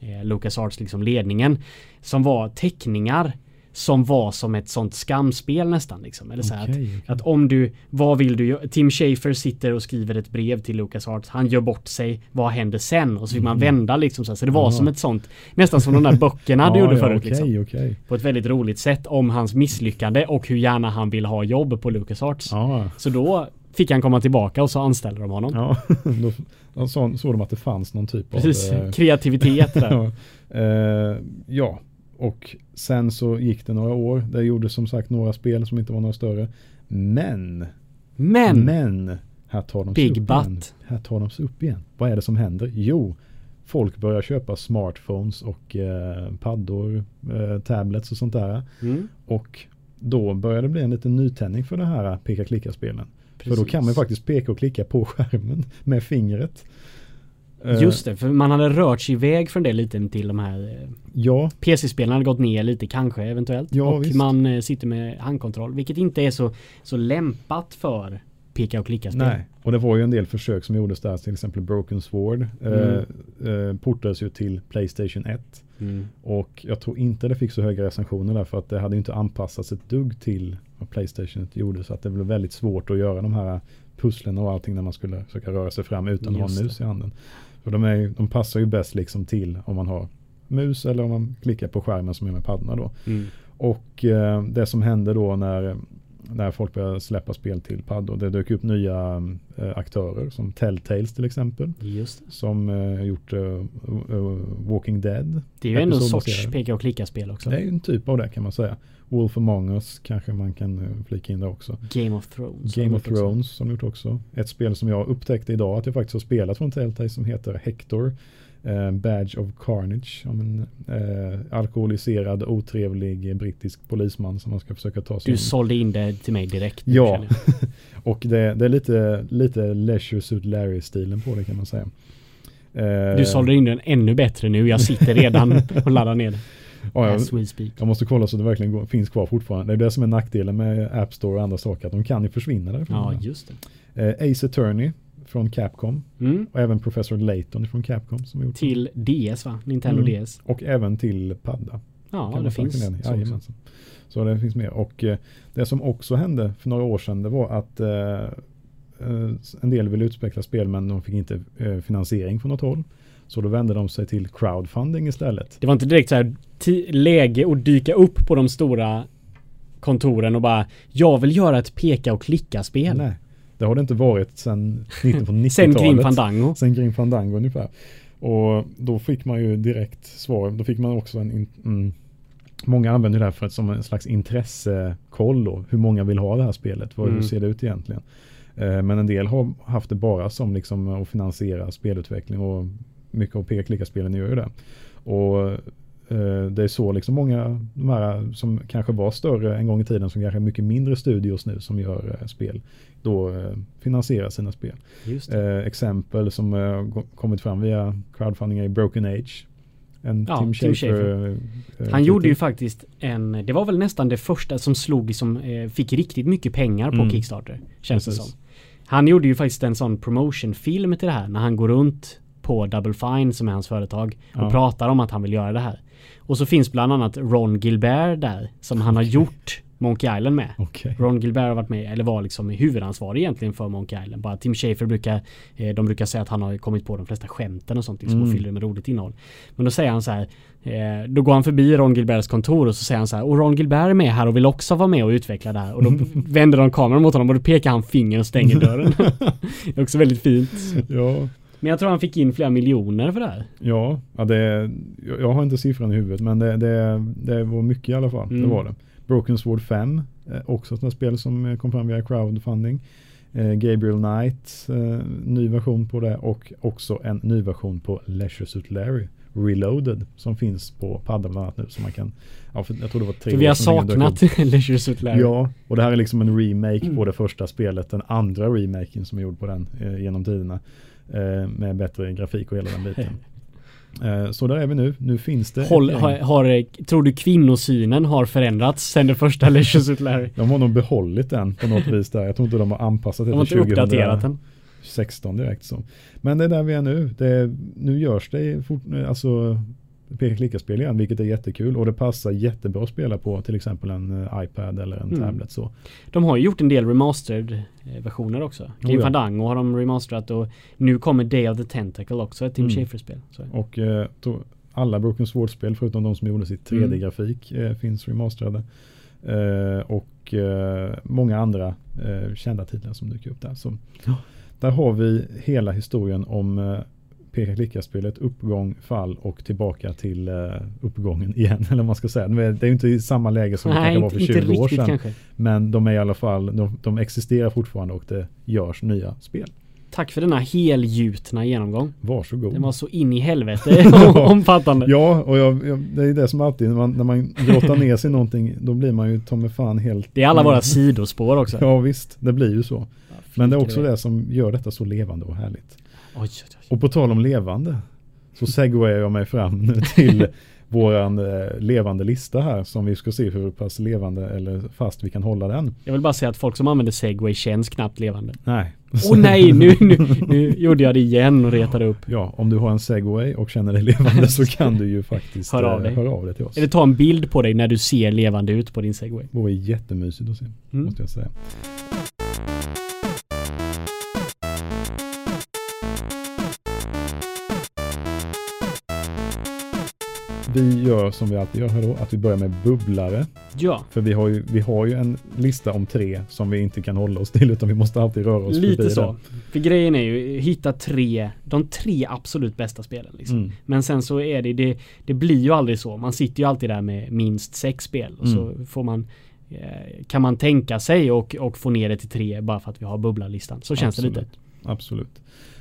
eh, LucasArts liksom ledningen som var teckningar som var som ett sånt skamspel nästan liksom. Eller så okay, att, okay. att om du, vad vill du? Tim Schafer sitter och skriver ett brev till Lucas Arts. Han gör bort sig. Vad händer sen? Och så vill mm. man vända liksom så, så det var Aha. som ett sånt, nästan som de där böckerna du gjorde ja, förut okay, liksom. På ett väldigt roligt sätt om hans misslyckande och hur gärna han vill ha jobb på Lucas Arts. Så då fick han komma tillbaka och så anställde de honom. Ja, då såg så de att det fanns någon typ Precis, av... Eh, kreativitet där. ja. Uh, ja, och sen så gick det några år. Det gjordes som sagt några spel som inte var några större. Men. Men. Men. Här tar de sig upp butt. igen. Här tar de sig upp igen. Vad är det som händer? Jo. Folk börjar köpa smartphones och eh, paddor, eh, tablets och sånt där. Mm. Och då börjar det bli en liten nytändning för det här peka-klicka-spelen. Precis. För då kan man faktiskt peka och klicka på skärmen med fingret. Eh, Just det, för man hade rört sig iväg från det lite till de här eh, Ja PC-spelen hade gått ner lite kanske eventuellt ja, Och visst. man eh, sitter med handkontroll Vilket inte är så, så lämpat för peka och klicka spel Nej, och det var ju en del försök som gjordes där Till exempel Broken Sword mm. eh, eh, Portades ju till Playstation 1 mm. Och jag tror inte det fick så höga recensioner där För att det hade inte anpassats ett dugg till vad Playstation 1 gjorde Så att det blev väldigt svårt att göra de här pusslen och allting när man skulle försöka röra sig fram utan att ha en mus i handen. För de, är, de passar ju bäst liksom till om man har mus eller om man klickar på skärmen som är med paddorna då. Mm. Och eh, det som hände då när, när folk började släppa spel till paddor, det dök upp nya eh, aktörer som Telltales till exempel. Som eh, gjort uh, Walking Dead. Det är ju ändå en sorts peka och klicka spel också. Det är en typ av det kan man säga. Wolf Among Us kanske man kan flika in där också. Game of Thrones. Game of Thrones också. som gjort också. Ett spel som jag upptäckte idag att jag faktiskt har spelat från Telltale som heter Hector. Uh, Badge of Carnage. Om en uh, alkoholiserad, otrevlig brittisk polisman som man ska försöka ta sig Du in. sålde in det till mig direkt. Ja, och det, det, är lite, lite Leisure Suit Larry-stilen på det kan man säga. Du sålde in den ännu bättre nu. Jag sitter redan och laddar ner den. Ja, jag, jag, måste kolla så det verkligen går, finns kvar fortfarande. Det är det som är nackdelen med App Store och andra saker. Att de kan ju försvinna därifrån. Ja, just det. Eh, Ace Attorney från Capcom. Mm. Och även Professor Layton från Capcom. Som gjort till DS va? Nintendo mm. DS. Och även till padda. Ja, det finns. Så, så. så det finns mer. Och eh, det som också hände för några år sedan det var att eh, eh en del ville utveckla spel men de fick inte eh, finansiering från något håll. Så då vände de sig till crowdfunding istället. Det var inte direkt så här läge att dyka upp på de stora kontoren och bara Jag vill göra ett peka och klicka-spel. Nej, det har det inte varit sedan 1990-talet. sen Grim Fandango. Sen Grim Fandango ungefär. Och då fick man ju direkt svar. Då fick man också en mm, Många använder det här för att som en slags intressekoll då. Hur många vill ha det här spelet? Vad, mm. Hur ser det ut egentligen? Eh, men en del har haft det bara som liksom att finansiera spelutveckling och mycket av peka-klicka-spelen gör ju det. Och det är så liksom många, de här som kanske var större en gång i tiden, som kanske är mycket mindre studios nu som gör eh, spel, då eh, finansierar sina spel. Eh, exempel som eh, kommit fram via crowdfunding är Broken Age. En ja, Tim Schafer. Tim Schafer. Eh, Han gjorde ju faktiskt en, det var väl nästan det första som slog, som fick riktigt mycket pengar på mm. Kickstarter. Känns Precis. det som. Han gjorde ju faktiskt en sån promotionfilm till det här när han går runt på Double Fine som är hans företag och ja. pratar om att han vill göra det här. Och så finns bland annat Ron Gilbert där som han har gjort Monkey Island med. Okay. Ron Gilbert har varit med, eller var liksom huvudansvarig egentligen för Monkey Island. Bara Tim Schafer brukar, eh, de brukar säga att han har kommit på de flesta skämten och sånt liksom, mm. och fyller det med roligt innehåll. Men då säger han så här, eh, då går han förbi Ron Gilberts kontor och så säger han så här, och Ron Gilbert är med här och vill också vara med och utveckla det här. Och då vänder de kameran mot honom och då pekar han finger och stänger dörren. det är också väldigt fint. Ja. Men jag tror han fick in flera miljoner för det här. Ja, ja det, jag har inte siffran i huvudet men det, det, det var mycket i alla fall. Mm. Det var det. Broken Sword 5, eh, också ett spel som eh, kom fram via crowdfunding. Eh, Gabriel Knight, ny version på det och också en ny version på Leisure Suit Larry. Reloaded som finns på padda bland annat nu som man kan ja, för jag tror det var tre För vi har saknat Leisure Suit Larry. Ja, och det här är liksom en remake mm. på det första spelet. Den andra remaken som är gjord på den eh, genom tiderna. Eh, med bättre grafik och hela den biten. Eh, så där är vi nu. Nu finns det. Håll, har, har, tror du kvinnosynen har förändrats sen det första Leisure Larry? De har nog behållit den på något vis där. Jag tror inte de har anpassat det de till 2016 direkt så. Men det är där vi är nu. Det, nu görs det fort, alltså peka-klicka-spel igen, vilket är jättekul och det passar jättebra att spela på till exempel en uh, iPad eller en mm. tablet så. De har ju gjort en del remastered versioner också. Grim oh, ja. Fandango har de remasterat och nu kommer Day of the Tentacle också, ett Tim mm. Schafer-spel. Och uh, alla Broken Sword-spel förutom de som gjordes i 3D-grafik mm. uh, finns remasterade. och många andra kända titlar som dyker upp där. Så, Där har vi hela historien om peka klicka spelet uppgång, fall och tillbaka till uh, uppgången igen. Eller vad man ska säga. Det är ju inte i samma läge som Nej, det kanske var för 20 år sedan. Kanske. Men de är i alla fall, de, de existerar fortfarande och det görs nya spel. Tack för denna helgjutna genomgång. Varsågod. Den var så in i helvete omfattande. Ja, och jag, jag, det är det som alltid, när man, när man grottar ner sig i någonting, då blir man ju ta med fan helt... Det är alla våra sidospår också. Ja, visst. Det blir ju så. Men det är också det, det som gör detta så levande och härligt. Oj, oj, oj. Och på tal om levande så segwayar jag mig fram nu till våran eh, levande lista här som vi ska se hur pass levande eller fast vi kan hålla den. Jag vill bara säga att folk som använder segway känns knappt levande. Nej. Åh oh, nej, nu, nu, nu gjorde jag det igen och retade upp. Ja, om du har en segway och känner dig levande så kan du ju faktiskt höra av, dig. höra av dig till oss. Eller ta en bild på dig när du ser levande ut på din segway. Det vore jättemysigt att se, mm. måste jag säga. Vi gör som vi alltid gör här då, att vi börjar med bubblare. Ja. För vi har, ju, vi har ju en lista om tre som vi inte kan hålla oss till utan vi måste alltid röra oss Lite så. Den. För grejen är ju, hitta tre, de tre absolut bästa spelen. Liksom. Mm. Men sen så är det, det, det blir ju aldrig så. Man sitter ju alltid där med minst sex spel och mm. så får man eh, kan man tänka sig och, och få ner det till tre bara för att vi har bubblarlistan. Så känns absolut. det lite. Absolut.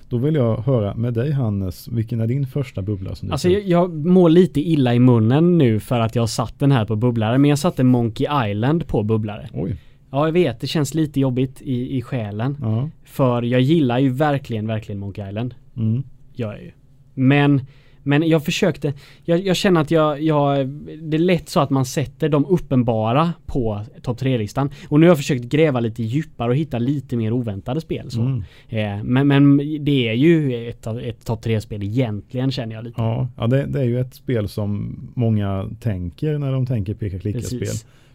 Då vill jag höra med dig Hannes, vilken är din första bubbla? Som du alltså jag, jag mår lite illa i munnen nu för att jag har satt den här på bubblare. Men jag satte Monkey Island på bubblare. Oj. Ja, jag vet. Det känns lite jobbigt i, i själen. Uh För jag gillar ju verkligen, verkligen Monkey Island. Mm. Gör jag ju. Men men jag försökte, jag, jag känner att jag, jag, det är lätt så att man sätter de uppenbara på topp 3-listan. Och nu har jag försökt gräva lite djupare och hitta lite mer oväntade spel. Så. Mm. Eh, men, men det är ju ett, ett topp 3-spel egentligen känner jag lite. Ja, ja det, det, är ju ett spel som många tänker när de tänker peka-klicka-spel.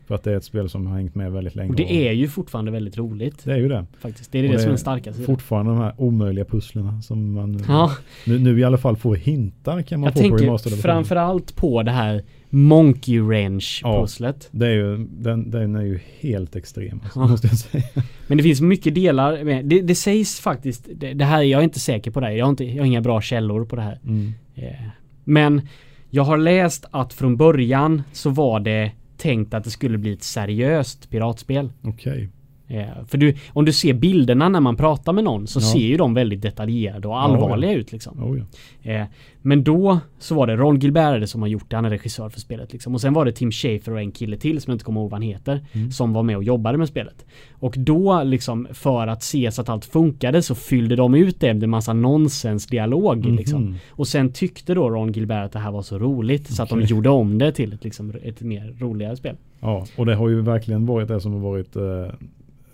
För att det är ett spel som har hängt med väldigt länge. Och det är ju fortfarande väldigt roligt. Det är ju det. Faktiskt. Det är det, det som är starka sidan. Fortfarande de här omöjliga pusslerna som man ja. nu, nu i alla fall får hintar kan man Jag få tänker på framförallt på det här Monkey Wrench pusslet. Ja, det är ju, den, den är ju helt extrem. Alltså, ja. Måste jag säga. Men det finns mycket delar med, det, det sägs faktiskt, det, det, här, jag är inte säker på det. Jag har, inte, jag har inga bra källor på det här. Mm. Eh, men jag har läst att från början så var det tänkt att det skulle bli ett seriöst piratspel. Okej. Okay. Eh, för du, om du ser bilderna när man pratar med någon så ja. ser ju de väldigt detaljerade och allvarliga oh ja. ut liksom. Oh ja. eh, men då så var det Ron Gilbert som har gjort det, han är regissör för spelet liksom. Och sen var det Tim Schafer och en kille till som jag inte kommer ihåg vad han heter. Mm. Som var med och jobbade med spelet. Och då liksom för att se så att allt funkade så fyllde de ut det med massa nonsensdialog mm. liksom. Och sen tyckte då Ron Gilbert att det här var så roligt okay. så att de gjorde om det till ett, liksom, ett mer roligare spel. Ja, och det har ju verkligen varit det som har varit eh,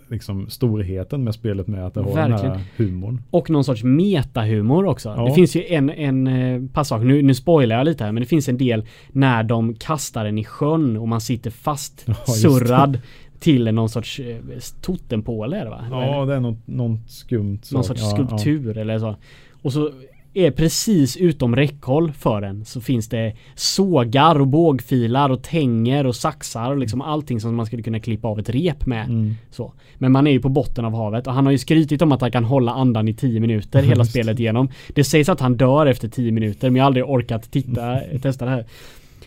liksom storheten med spelet med att det har Verkligen. den här humorn. Och någon sorts metahumor också. Ja. Det finns ju en, en eh, passage, nu, nu spoilar jag lite här, men det finns en del när de kastar den i sjön och man sitter fast ja, surrad till någon sorts eh, totempåle är det va? Ja, det är något, något skumt. Någon sorts ja, skulptur eller så. Och så är precis utom räckhåll för den så finns det sågar och bågfilar och tänger och saxar och liksom allting som man skulle kunna klippa av ett rep med. Mm. Så. Men man är ju på botten av havet och han har ju skrytit om att han kan hålla andan i 10 minuter hela spelet igenom. Det sägs att han dör efter 10 minuter men jag har aldrig orkat titta, testa det här.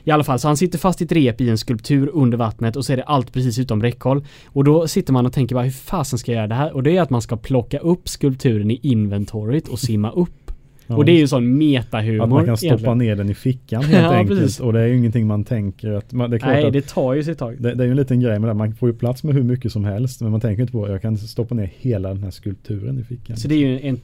I alla fall, så han sitter fast i ett rep i en skulptur under vattnet och så är det allt precis utom räckhåll. Och då sitter man och tänker bara hur fasen ska jag göra det här? Och det är att man ska plocka upp skulpturen i inventoryt och simma upp. Ja. Och det är ju sån metahumor. Att man kan stoppa egentligen. ner den i fickan helt ja, enkelt. Precis. Och det är ju ingenting man tänker att man, det är klart Nej, att det tar ju sitt tag. Det, det, är ju en liten grej med det. Man får ju plats med hur mycket som helst. Men man tänker inte på att jag kan stoppa ner hela den här skulpturen i fickan. Så det är ju en,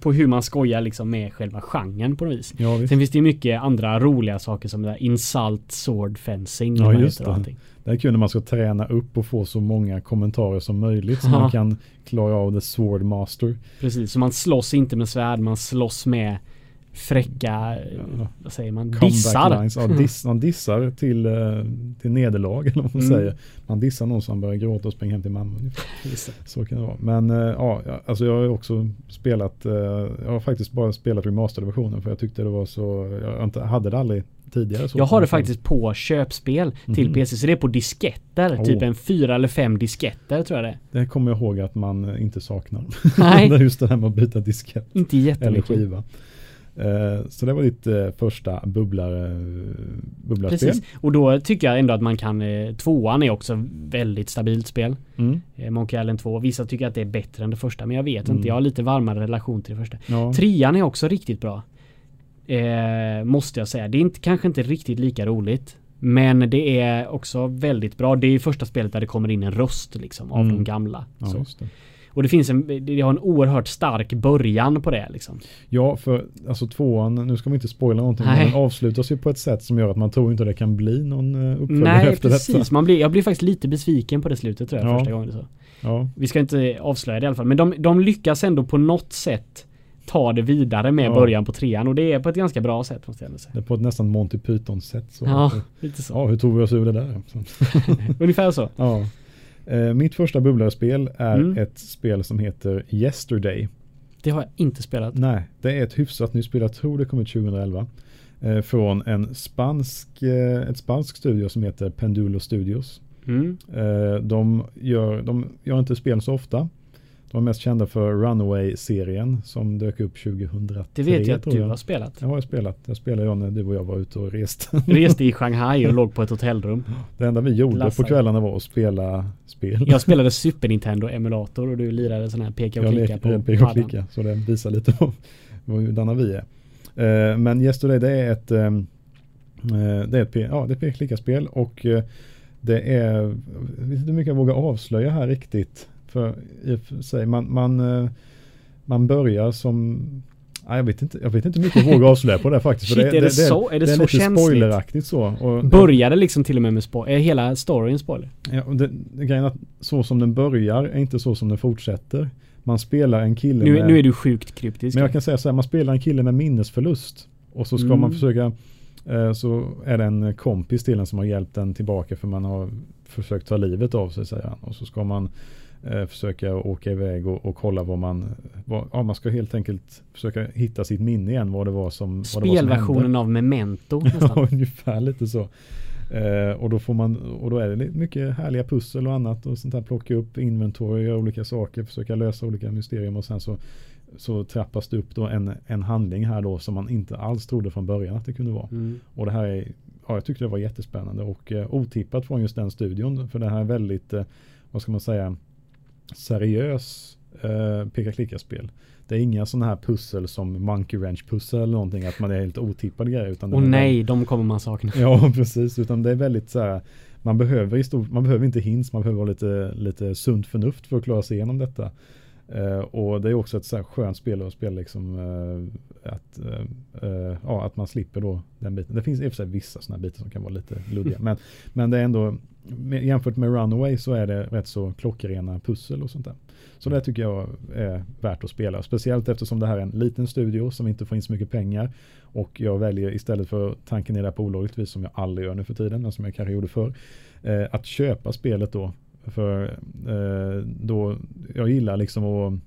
på hur man skojar liksom med själva genren på något vis. Ja, Sen finns det ju mycket andra roliga saker som det där insult sword fencing. Ja, just det. Det är kul när man ska träna upp och få så många kommentarer som möjligt så man kan klara av the sword master. Precis, så man slåss inte med svärd, man slåss med fräcka, ja. vad säger man, dissar. Lines. Ja, diss, man dissar till, eh, till nederlag eller vad man mm. säger. Man dissar någon som börjar gråta och springer hem till mamma. Så kan det vara. Men eh, ja, alltså jag har också spelat, eh, jag har faktiskt bara spelat remasterversionen för jag tyckte det var så, jag inte, hade det aldrig tidigare. jag har det faktiskt på köpspel till mm. PC så det är på disketter. Oh. Typ en fyra eller fem disketter tror jag det Det kommer jag ihåg att man inte saknar. Nej. Just det här med att byta diskett. Inte jättemycket. Eller skiva. Eh, så det var ditt eh, första bubblar, eh, bubblarspel. Precis, och då tycker jag ändå att man kan, tvåan är också väldigt stabilt spel. Mm. Monkey Island 2. Vissa tycker att det är bättre än det första men jag vet mm. inte. Jag har lite varmare relation till det första. Ja. Trean är också riktigt bra. Eh, måste jag säga. Det är inte, kanske inte riktigt lika roligt. Men det är också väldigt bra. Det är första spelet där det kommer in en röst liksom av mm. de gamla. Ja, Och det finns en, det har en oerhört stark början på det liksom. Ja, för alltså tvåan, nu ska man inte spoila någonting, Nej. men den avslutas ju på ett sätt som gör att man tror inte det kan bli någon eh, uppföljning Nej, efter precis. detta. Man blir, jag blir faktiskt lite besviken på det slutet tror jag ja. första gången. Så. Ja. Vi ska inte avslöja det i alla fall, men de, de lyckas ändå på något sätt ta det vidare med ja. början på trean och det är på ett ganska bra sätt måste jag säga. Det är på ett nästan Monty Python sätt. Så ja, lite så. Ja, hur tog vi oss ur det där? Ungefär så. Ja. Eh, mitt första bubblarspel är mm. ett spel som heter Yesterday. Det har jag inte spelat. Nej, det är ett hyfsat nytt spel. Jag tror det kom ut 2011. Eh, från en spansk, eh, ett spansk studio som heter Pendulo Studios. Mm. Eh, de, gör, de gör inte spel så ofta. De var mest kända för Runaway-serien som dök upp 2003. Det vet jag att du har spelat. Jag har spelat. Jag spelade jag när du och jag var ute och reste. Reste i Shanghai och låg på ett hotellrum. Det enda vi gjorde Lassade. på kvällarna var att spela spel. Jag spelade Super Nintendo-emulator och du lirade sån här peka och klicka på Jag peka och klicka, så det visar lite hurdana vi är. Uh, men Yesterday det är ett um, det är ett, ja, det är ett peka klicka-spel och uh, det är, jag vet inte hur mycket jag vågar avslöja här riktigt. För i och för sig, man, man, eh, man börjar som jag vet inte, jag vet inte hur mycket jag vågar avslöja på det faktiskt. Shit, det, är det, det, så? Är det, det är så lite känsligt? spoileraktigt så. Och det liksom till och med med spoiler? Är hela storyn spoiler? Ja, och det, grejen att så som den börjar är inte så som den fortsätter. Man spelar en kille nu, med... Nu är du sjukt kryptisk. Men jag kan säga så här, man spelar en kille med minnesförlust. Och så ska mm. man försöka, eh, så är det en kompis till en som har hjälpt den tillbaka för man har försökt ta livet av sig säger han. Och så ska man eh, försöka åka iväg och, och kolla vad man, vad, ja man ska helt enkelt försöka hitta sitt minne igen vad det var som Spelversionen av Memento nästan. ungefär lite så. Eh, och då får man, och då är det mycket härliga pussel och annat och sånt där plocka upp inventory, göra olika saker, försöka lösa olika mysterium och sen så så trappas det upp då en, en handling här då som man inte alls trodde från början att det kunde vara. Mm. Och det här är, ja jag tyckte det var jättespännande och eh, otippat från just den studion för det här är väldigt, eh, vad ska man säga, seriös eh, peka-klicka-spel. Det är inga sådana här pussel som Monkey Wrench pussel eller någonting att man är helt otippade grejer. Utan Och nej, väldigt, de kommer man sakna. Ja, precis. Utan det är väldigt så här, man behöver, i stort, man behöver inte hints, man behöver lite, lite sunt förnuft för att klara sig igenom detta. Uh, och det är också ett så här skönt spel att spela liksom uh, att, uh, ja, att man slipper då den biten. Det finns i och för sig vissa sådana bitar som kan vara lite luddiga. men, men det är ändå jämfört med Runaway så är det rätt så klockrena pussel och sånt där. Så det tycker jag är värt att spela. Speciellt eftersom det här är en liten studio som inte får in så mycket pengar. Och jag väljer istället för tanken är det på olagligt vis som jag aldrig gör nu för tiden, men som jag kanske gjorde förr. Att köpa spelet då. För eh, då, jag gillar liksom att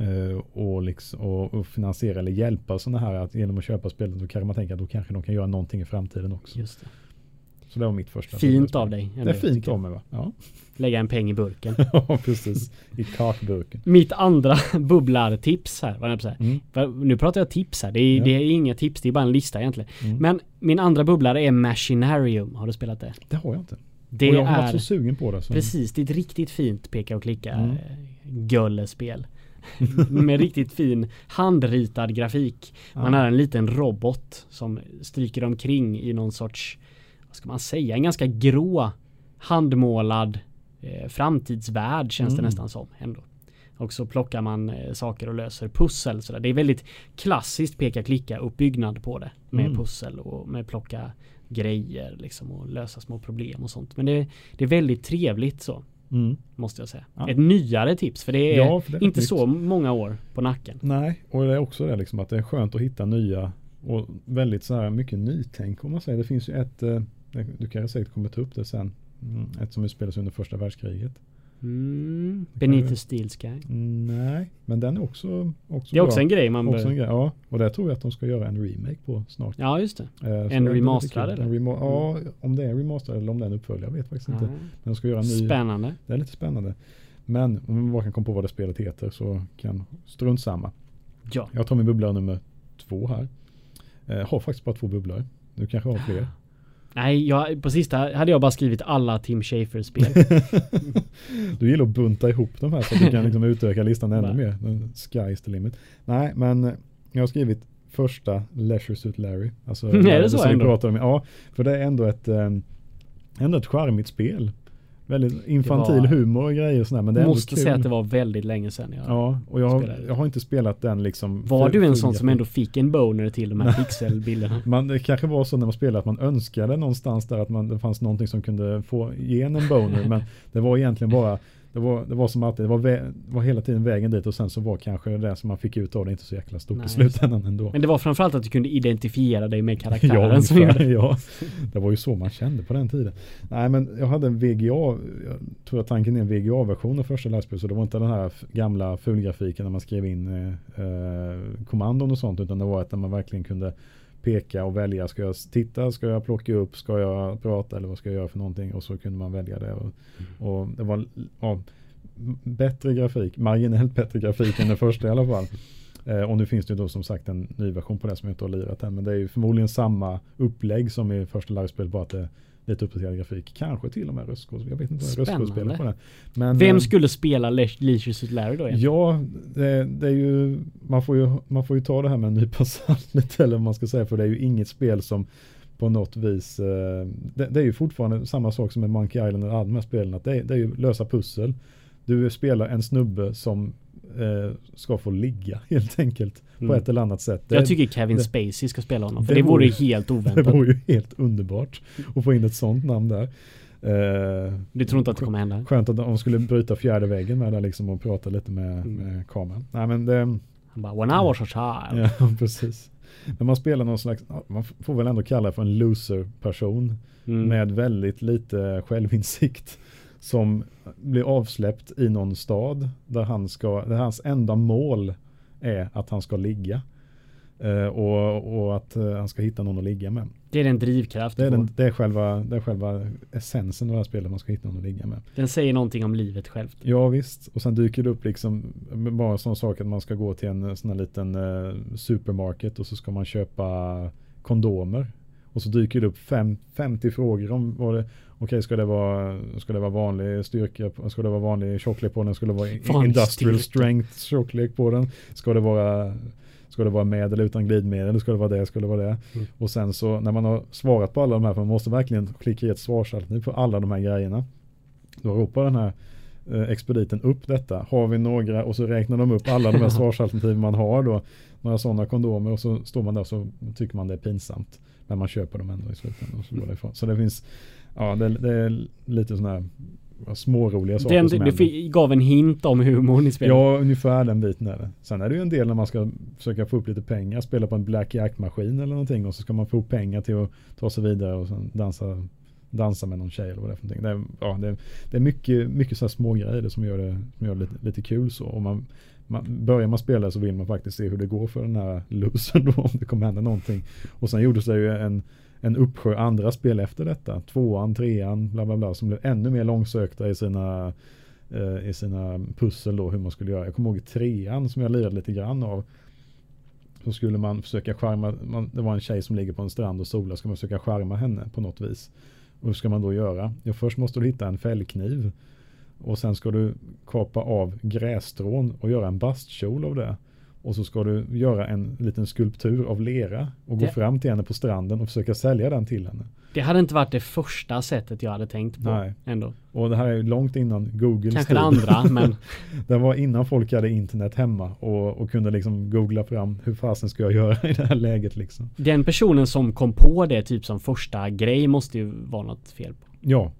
Uh, och, liksom, och, och, finansiera eller hjälpa sådana här att genom att köpa spelet då kanske man tänker att då kanske de kan göra någonting i framtiden också. Just det. Så det var mitt första. Fint av dig. Det är fint av mig va? Ja. Lägga en peng i burken. ja, precis. I kakburken. Mitt andra bubblartips här. Vad jag säga. Mm. Nu pratar jag tips här. Det är, ja. det är inga tips, det är bara en lista egentligen. Mm. Men min andra bubblare är Machinarium. Har du spelat det? Det har jag inte. Det och jag har är, varit så sugen på det. Så. Precis, det är ett riktigt fint peka och klicka mm. Eh, göllespel. med riktigt fin handritad grafik. Man ja. är en liten robot som stryker omkring i någon sorts vad ska man säga, en ganska grå handmålad eh, framtidsvärld känns mm. det nästan som ändå. Och så plockar man eh, saker och löser pussel. Så Det är väldigt klassiskt peka-klicka uppbyggnad på det. Med mm. pussel och med plocka grejer liksom och lösa små problem och sånt. Men det, det är väldigt trevligt så. Mm. Måste jag säga. Ja. Ett nyare tips för det är, ja, för det är inte nytt. så många år på nacken. Nej, och det är också det liksom att det är skönt att hitta nya och väldigt så här mycket nytänk om man säger. Det finns ju ett eh, du kan säkert komma ta upp det sen. Mm, ett som utspelas under första världskriget. Mm, Beneath the Steel Sky. Nej, men den är också, också Det är bra. också en grej man också en grej, Ja, och det tror jag att de ska göra en remake på snart. Ja, just det. Eh, en remasterad eller? En remo mm. Ja, om det är en remasterad eller om det är en uppföljare, jag vet faktiskt inte. Men de ska göra en ny. Spännande. Det är lite spännande. Men om man bara kan komma på vad det spelet heter så kan strunt samma. Ja. Jag tar min bubblare nummer två här. Eh, har faktiskt bara två bubblor. Du kanske har fler. Nej, jag, på sista hade jag bara skrivit alla Tim Schafer-spel. du gillar att bunta ihop de här så att du kan liksom utöka listan ännu mer. Sky's the limit. Nej, men jag har skrivit första Leisure Suit Larry. Alltså, är det så ändå? Vi om. Ja, för det är ändå ett, ändå ett charmigt spel. Väldigt infantil var, humor och grejer och sådär. Men det är måste säga att det var väldigt länge sedan jag Ja, och jag, har, jag har inte spelat den liksom. Var du en sån som ändå fick en boner till de här pixelbilderna? man, det kanske var så när man spelade att man önskade någonstans där att man, det fanns någonting som kunde få ge en boner. men det var egentligen bara det var, det var som alltid, det var, vä- var hela tiden vägen dit och sen så var kanske det som man fick ut av det inte så jäkla stort Nej, i slutändan ändå. Men det var framförallt att du kunde identifiera dig med karaktären ja, som gjorde ja, det var ju så man kände på den tiden. Nej men jag hade en VGA, jag tror att tanken är en VGA-version av första Lastbil så det var inte den här gamla fulgrafiken när man skrev in eh, eh, kommandon och sånt utan det var att man verkligen kunde peka och välja. Ska jag titta? Ska jag plocka upp? Ska jag prata? Eller vad ska jag göra för någonting? Och så kunde man välja det. Och, mm. och det var ja, bättre grafik, marginellt bättre grafik än den första i alla fall. Eh, och nu finns det ju då som sagt en ny version på det som jag inte har lirat än. Men det är ju förmodligen samma upplägg som i första livespelet bara att det lite uppdaterad grafik. Kanske till och med röstskådespel. Jag vet inte vad röstskådespelare på det. Men, Vem eh, skulle spela Leisure Suit Larry då? Egentligen? Ja, det, det, är ju man, får ju man får ju ta det här med en nypa salt eller vad man ska säga. För det är ju inget spel som på något vis. Eh, det, det, är ju fortfarande samma sak som med Monkey Island och alla de här spelen. Att det, det är ju lösa pussel. Du spelar en snubbe som ska få ligga helt enkelt. Mm. På ett eller annat sätt. Jag tycker Kevin det, Spacey ska spela honom. För det, det vore ju helt oväntat. Det vore ju helt underbart att få in ett sånt namn där. Uh, du tror inte att det kommer hända? Skönt att de skulle bryta fjärde väggen med det liksom och prata lite med, mm. med kameran. Nej men det... Han bara, when I was a child. Ja, precis. Men man spelar någon slags, man får väl ändå kalla det för en loser-person. Mm. Med väldigt lite självinsikt som blir avsläppt i någon stad där han ska, där hans enda mål är att han ska ligga. Uh, och, och, att uh, han ska hitta någon att ligga med. Det är den drivkraft det är, den, det är, själva, det är själva essensen av det här spelet, man ska hitta någon att ligga med. Den säger någonting om livet självt. Ja visst, och sen dyker det upp liksom bara sån sak att man ska gå till en sån här liten uh, supermarket och så ska man köpa kondomer. Och så dyker det upp fem, 50 frågor om vad det Okej, ska det vara Ska det vara vanlig styrka? Ska det vara vanlig tjocklek på den? Ska det vara vanlig industrial styrka. strength tjocklek på den? Ska det vara Ska det vara med eller utan glidmedel? Ska det vara det? Ska det vara det? Mm. Och sen så när man har svarat på alla de här, för man måste verkligen klicka i ett svarsalternativ på alla de här grejerna. Då ropar den här eh, expediten upp detta. Har vi några och så räknar de upp alla de här svarsalternativ man har då. Några sådana kondomer och så står man där och så tycker man det är pinsamt. Men man köper dem ändå i slutändan. Och så, går det ifrån. så det finns Ja, det, det är lite sådana här småroliga saker den, som Det händer. gav en hint om humorn i spelet. Ja, ungefär den biten är det. Sen är det ju en del när man ska försöka få upp lite pengar, spela på en Black Jack-maskin eller någonting och så ska man få upp pengar till att ta sig vidare och sen dansa, dansa med någon tjej eller vad det är för någonting. Det är, ja, det är, det är mycket, mycket så här små grejer som gör det, som gör det lite, lite kul så. Och man, man, börjar man spela så vill man faktiskt se hur det går för den här lusen då om det kommer hända någonting. Och sen gjordes det ju en en uppsjö andra spel efter detta. Tvåan, trean, bla bla bla. Som blev ännu mer långsökta i sina, eh, i sina pussel då hur man skulle göra. Jag kommer ihåg trean som jag lirade lite grann av. Så skulle man försöka skärma, man, det var en tjej som ligger på en strand och solar. Ska man försöka skärma henne på något vis. Och hur ska man då göra? Ja, först måste du hitta en fällkniv. Och sen ska du kapa av grässtrån och göra en bastkjol av det. Och så ska du göra en liten skulptur av lera och gå det... fram till henne på stranden och försöka sälja den till henne. Det hade inte varit det första sättet jag hade tänkt på. Nej. Ändå. Och det här är långt innan Google Kanske det andra, men... det var innan folk hade internet hemma och, och kunde liksom googla fram hur fasen ska jag göra i det här läget liksom. Den personen som kom på det typ som första grej måste ju vara något fel på. Ja,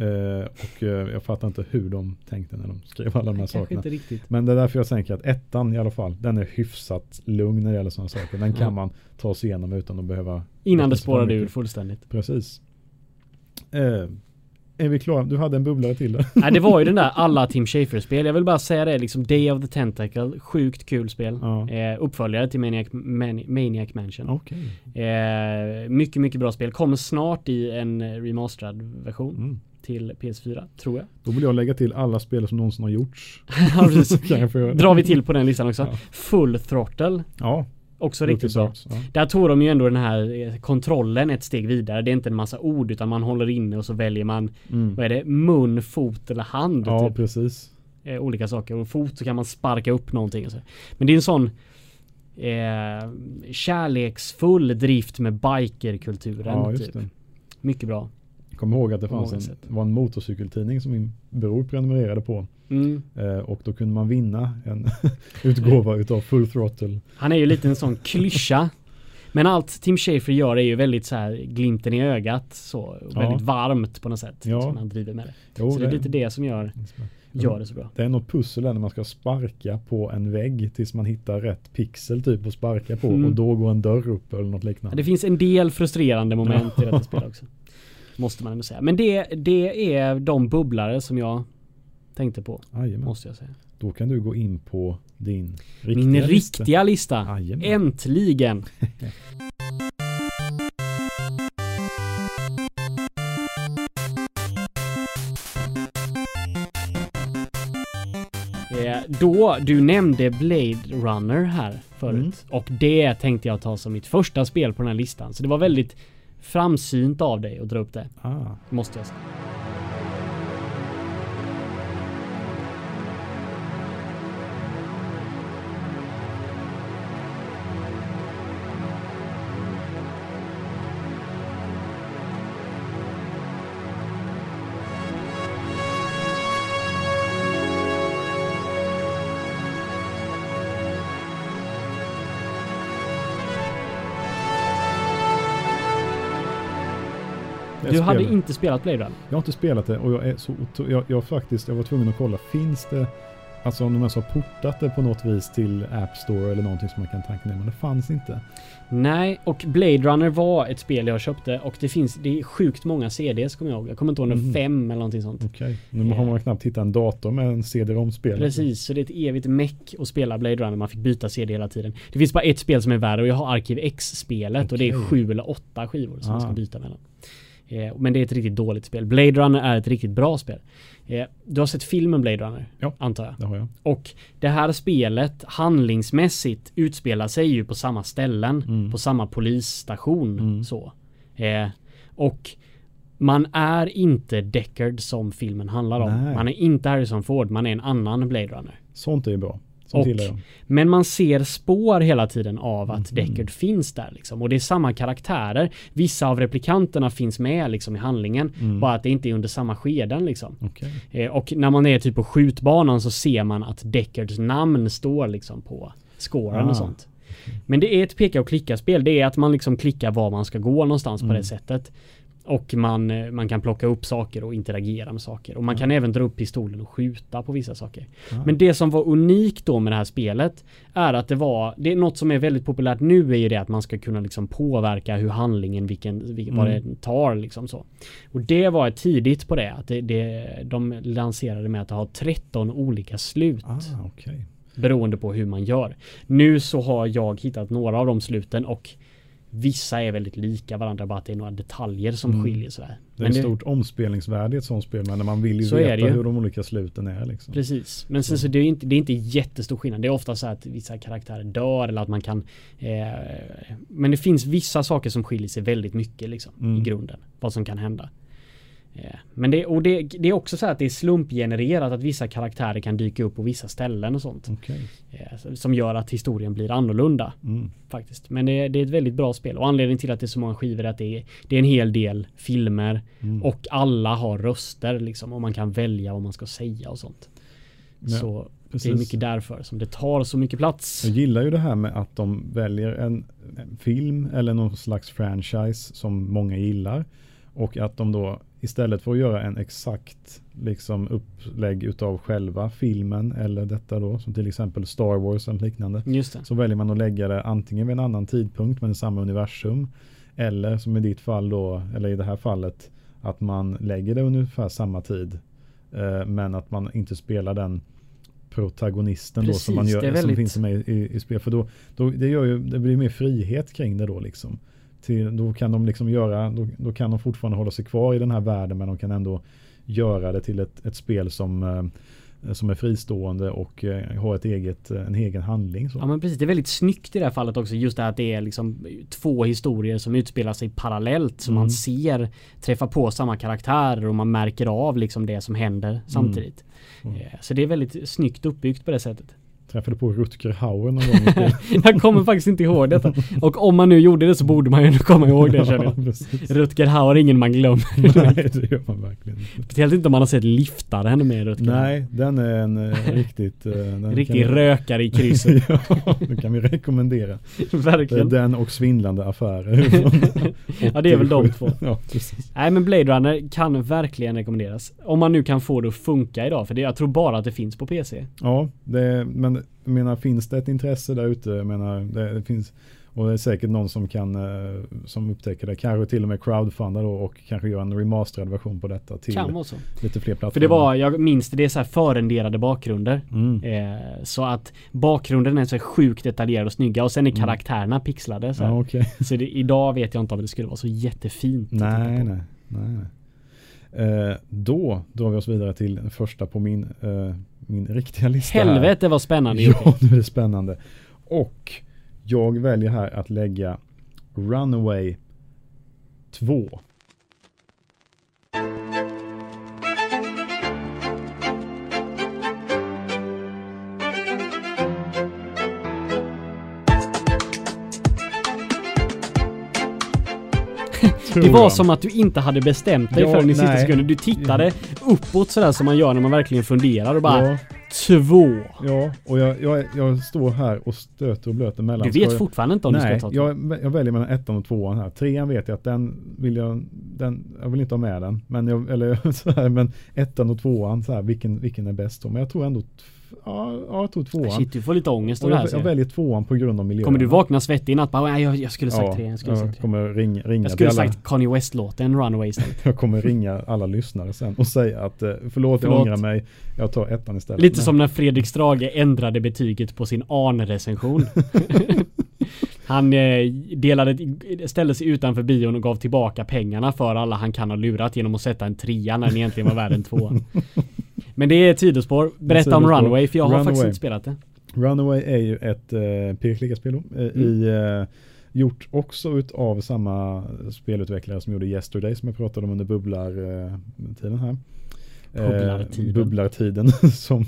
Uh, och uh, jag fattar inte hur de tänkte när de skrev alla de här sakerna. Men det är därför jag tänker att ettan i alla fall, den är hyfsat lugn när det gäller sådana saker. Den kan man ta sig igenom utan att behöva Innan det spårade ur fullständigt. Precis. Uh, är vi klara? Du hade en bubblare till där. Nej det var ju den där alla Tim Schafer-spel. Jag vill bara säga det liksom Day of the Tentacle. Sjukt kul spel. Ja. Eh, uppföljare till Maniac, Man, Maniac Mansion. Okay. Eh, mycket, mycket bra spel. Kommer snart i en remasterad version. Mm till PS4, tror jag. Då vill jag lägga till alla spel som någonsin har gjorts. ja, Drar vi till på den listan också. Ja. Full Throttle. Ja. Också riktigt bra. Ja. Där tog de ju ändå den här eh, kontrollen ett steg vidare. Det är inte en massa ord utan man håller inne och så väljer man mm. vad är det? Mun, fot eller hand. Ja, typ. precis. Eh, olika saker. Och fot så kan man sparka upp någonting. Men det är en sån eh, kärleksfull drift med bikerkulturen. Ja, typ. Mycket bra. Jag kommer ihåg att det fanns en, var en motorcykeltidning som min bror prenumererade på. Mm. Eh, och då kunde man vinna en utgåva utav Full Throttle. Han är ju lite en sån klyscha. Men allt Tim Schafer gör är ju väldigt så här glimten i ögat så. Väldigt ja. varmt på något sätt. Ja. Som han driver med det. Jo, så det, det är lite det som gör gör det så bra. Det är något pussel när man ska sparka på en vägg tills man hittar rätt pixel typ att sparka på mm. och då går en dörr upp eller något liknande. Det finns en del frustrerande moment i detta spel också. Måste man ändå säga. Men det, det är de bubblare som jag tänkte på. Ajamän. Måste jag säga. Då kan du gå in på din riktiga Min lista. riktiga lista. Ajamän. Äntligen. Eh, då, du nämnde Blade Runner här förut. Mm. Och det tänkte jag ta som mitt första spel på den här listan. Så det var väldigt framsynt av dig att dra upp det. Ah. Måste jag säga. Du hade inte spelat Blade Runner? Jag har inte spelat det och jag är så jag, jag faktiskt, jag var tvungen att kolla, finns det Alltså om de ens har portat det på något vis till App Store eller någonting som man kan tanka ner, men det fanns inte. Nej, och Blade Runner var ett spel jag köpte och det finns, det är sjukt många CDs kommer jag ihåg. Jag kommer inte ihåg, mm. fem eller någonting sånt. Okej, okay. nu har man knappt hittat en dator med en CD-ROM-spel. Precis, så det är ett evigt meck att spela Blade Runner. Man fick byta CD hela tiden. Det finns bara ett spel som är värre och jag har Arkiv X-spelet okay. och det är sju eller åtta skivor som ah. man ska byta mellan. Eh, men det är ett riktigt dåligt spel. Blade Runner är ett riktigt bra spel. Eh, du har sett filmen Blade Runner? Ja, antar jag. det har jag. Och det här spelet handlingsmässigt utspelar sig ju på samma ställen. Mm. På samma polisstation. Mm. Så. Eh, och man är inte Deckard som filmen handlar om. Nej. Man är inte Harrison Ford, man är en annan Blade Runner. Sånt är ju bra. Och, men man ser spår hela tiden av att mm. Deckard finns där liksom. Och det är samma karaktärer. Vissa av replikanterna finns med liksom i handlingen. Mm. Bara att det inte är under samma skeden liksom. Okay. Eh, och när man är typ på skjutbanan så ser man att Deckards namn står liksom på skåren ah. och sånt. Men det är ett peka och klicka spel. Det är att man liksom klickar var man ska gå någonstans mm. på det sättet. Och man, eh, man kan plocka upp saker och interagera med saker. Och man kan även dra upp pistolen och skjuta på vissa saker. Ja. Men det som var unikt då med det här spelet är att det var, det är något som är väldigt populärt nu är ju det att man ska kunna liksom påverka hur handlingen, vilken, vilken mm. vad det tar liksom så. Och det var tidigt på det, att det, det, de lanserade med att ha 13 olika slut. Ah, okay. Beroende på hur man gör. Nu så har jag hittat några av de sluten och Vissa är väldigt lika varandra, bara att det är några detaljer som mm. skiljer sådär. Det är ett stort omspelningsvärde i ett sånt spel, men man vill ju veta hur de olika sluten är. Liksom. Precis, men sen så, så det, är inte, det är inte jättestor skillnad. Det är ofta så att vissa karaktärer dör eller att man kan... Eh, men det finns vissa saker som skiljer sig väldigt mycket liksom, mm. i grunden. Vad som kan hända. Eh, men det, och det, det, är också så att det är slumpgenererat att vissa karaktärer kan dyka upp på vissa ställen och sånt. Okay. Eh, som gör att historien blir annorlunda. Mm. Faktiskt. Men det, det, är ett väldigt bra spel. Och anledningen till att det är så många skivor är att det är, det är en hel del filmer. Mm. Och alla har röster liksom. Och man kan välja vad man ska säga och sånt. Ja, så precis. det är mycket därför som det tar så mycket plats. Jag gillar ju det här med att de väljer en, en film eller någon slags franchise som många gillar. Och att de då istället för att göra en exakt liksom upplägg utav själva filmen eller detta då som till exempel Star Wars eller liknande. Så väljer man att lägga det antingen vid en annan tidpunkt men i samma universum eller som i ditt fall då eller i det här fallet att man lägger det ungefär samma tid eh, men att man inte spelar den protagonisten Precis, då som man gör väldigt... som finns med i, i, spel för då, då det gör ju det blir mer frihet kring det då liksom till, då kan de liksom göra, då, då, kan de fortfarande hålla sig kvar i den här världen men de kan ändå göra det till ett, ett spel som eh, som är fristående och eh, har ett eget, eh, en egen handling. Så. Ja men precis, det är väldigt snyggt i det här fallet också just det här att det är liksom två historier som utspelar sig parallellt som mm. man ser träffa på samma karaktärer och man märker av liksom det som händer samtidigt. Mm. Mm. Så det är väldigt snyggt uppbyggt på det sättet. Träffade på Rutger Hauer någon gång. jag kommer faktiskt inte ihåg detta. Och om man nu gjorde det så borde man ju komma ihåg det känner jag. Rutger Hauer är ingen man glömmer. Nej, det gör man verkligen inte. Speciellt inte om man har sett liftaren med Rutger Nej, den är en uh, riktigt... Uh, en riktig rökare i krysset. ja, det kan vi rekommendera. verkligen. Den och svindlande affärer. ja, det är väl de två. ja, Nej, men Blade Runner kan verkligen rekommenderas. Om man nu kan få det att funka idag. För det, jag tror bara att det finns på PC. Ja, det, men jag menar, finns det ett intresse där ute? Jag menar, det, det, finns och det är säkert någon som kan eh, som upptäcker det. Kanske till och med crowdfunda då och kanske göra en remasterad version på detta till lite fler plattformar. För det var, jag minns det, det är så här förrenderade bakgrunder. Mm. Eh, så att bakgrunden är så sjukt detaljerad och snygga och sen är mm. karaktärerna pixlade. Så, ja, okay. så det, idag vet jag inte om det skulle vara så jättefint. Nej, nej, nej. Eh, då drar vi oss vidare till den första på min, eh, min riktiga lista. Helvete vad spännande. Ja, nu är det spännande. Och jag väljer här att lägga Runaway 2. Det var som att du inte hade bestämt dig ja, förrän i sista sekunden. Du tittade uppåt sådär som man gör när man verkligen funderar och bara ja. Två. Ja, och jag, jag, jag står här och stöter och blöter mellan. Du vet jag, fortfarande inte om nej, du ska ta jag, jag väljer mellan ettan och tvåan här. Trean vet jag att den vill jag, den, jag vill inte ha med den. Men, jag, eller, så här, men ettan och tvåan, så här, vilken, vilken är bäst då? Men jag tror ändå ja, jag tog tvåan. Shit, du får lite ångest av det här. Jag, jag väljer tvåan på grund av miljön. Kommer du vakna svettig i natt? Bara, jag, jag skulle sagt ja, tre. Jag skulle jag sagt kommer ring, ringa Jag skulle alla... sagt Kanye West-låten Runaway istället. jag kommer ringa alla lyssnare sen och säga att eh, förlåt, förlåt. jag ångrar mig. Jag tar ettan istället. Lite Men. som när Fredrik Strage ändrade betyget på sin AN-recension. Han eh, delade, ställde sig utanför bion och gav tillbaka pengarna för alla han kan ha lurat genom att sätta en trea när den egentligen var värd en tvåa. Men det är sidospår. Berätta om Runaway för jag har faktiskt inte spelat det. Runaway är ju ett uh, pek-klicka-spel uh, mm. i uh, gjort också utav samma spelutvecklare som gjorde Yesterday som jag pratade om under bubblar-tiden här. Bubblartiden. bubblartiden som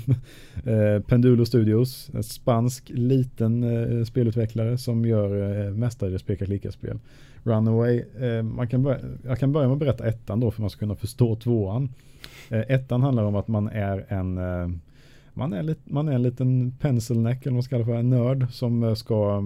eh, Pendulo Studios, en spansk liten eh, spelutvecklare som gör eh, mestadels peka klicka spel. Runaway, eh, man kan börja, jag kan börja med att berätta ettan då för man ska kunna förstå tvåan. Eh, ettan handlar om att man är en eh, man är, lit, man är en liten pencilneck eller vad man ska kalla för, en nörd som eh, ska...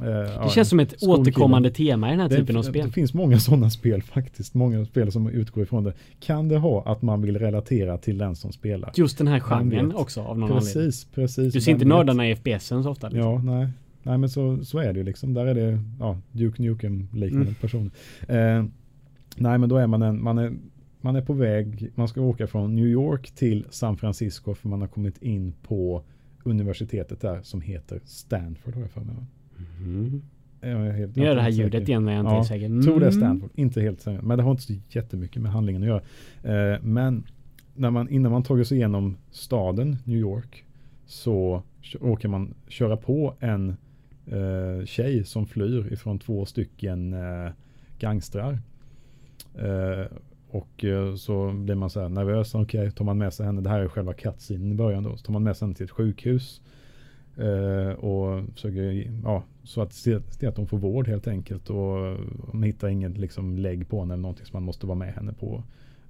Eh, det ja, känns som ett återkommande tema i den här det, typen av spel. Det finns många sådana spel faktiskt, många spel som utgår ifrån det. Kan det ha att man vill relatera till den som spelar? Just den här genren också av någon precis, anledning. Precis, precis. Du ser inte nördarna i FPSen så ofta? Liksom. Ja, nej. Nej men så, så är det ju liksom. Där är det ja, Duke Nukem liknande mm. person. Eh, nej men då är man en, man är man är på väg, man ska åka från New York till San Francisco för man har kommit in på universitetet där som heter Stanford har jag för mig. Mm. Jag är helt, nu gör det här ljudet säker. igen när jag inte ja, är säker. Mm. tror det är mm. Stanford, inte helt säker. Men det har inte så jättemycket med handlingen att göra. Eh, men när man, innan man tagit sig igenom staden New York så åker man köra på en eh, tjej som flyr ifrån två stycken eh, gangstrar. Eh, och eh, så blir man så här nervös. Okej, okay, tar man med sig henne. Det här är själva cutscenen i början då. Så tar man med sig henne till ett sjukhus. Eh, och försöker, ja, så att se, se, att de får vård helt enkelt. Och de hittar inget liksom lägg på henne eller någonting. som man måste vara med henne på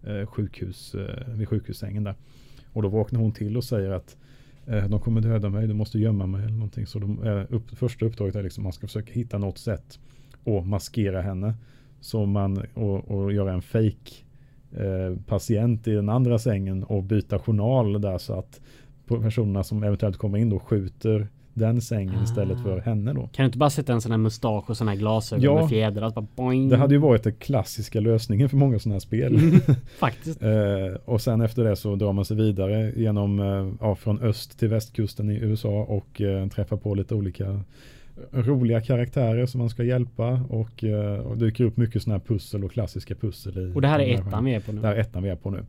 eh, sjukhus, eh, vid sjukhussängen där. Och då vaknar hon till och säger att eh, de kommer döda mig, du måste gömma mig eller någonting. Så de, eh, upp, första uppdraget är liksom att man ska försöka hitta något sätt att maskera henne. Så man, och, och göra en fake patient i den andra sängen och byta journal där så att personerna som eventuellt kommer in då skjuter den sängen ah. istället för henne då. Kan du inte bara sätta en sån här mustasch och såna här glasögon ja, med fjädrar? Bara boing. Det hade ju varit den klassiska lösningen för många sådana här spel. Mm, faktiskt. eh, och sen efter det så drar man sig vidare genom, eh, ja, från öst till västkusten i USA och eh, träffar på lite olika roliga karaktärer som man ska hjälpa och, uh, och dyker upp mycket sådana här pussel och klassiska pussel. I, och det här är ettan vi är på nu? Det här är ettan vi är på nu.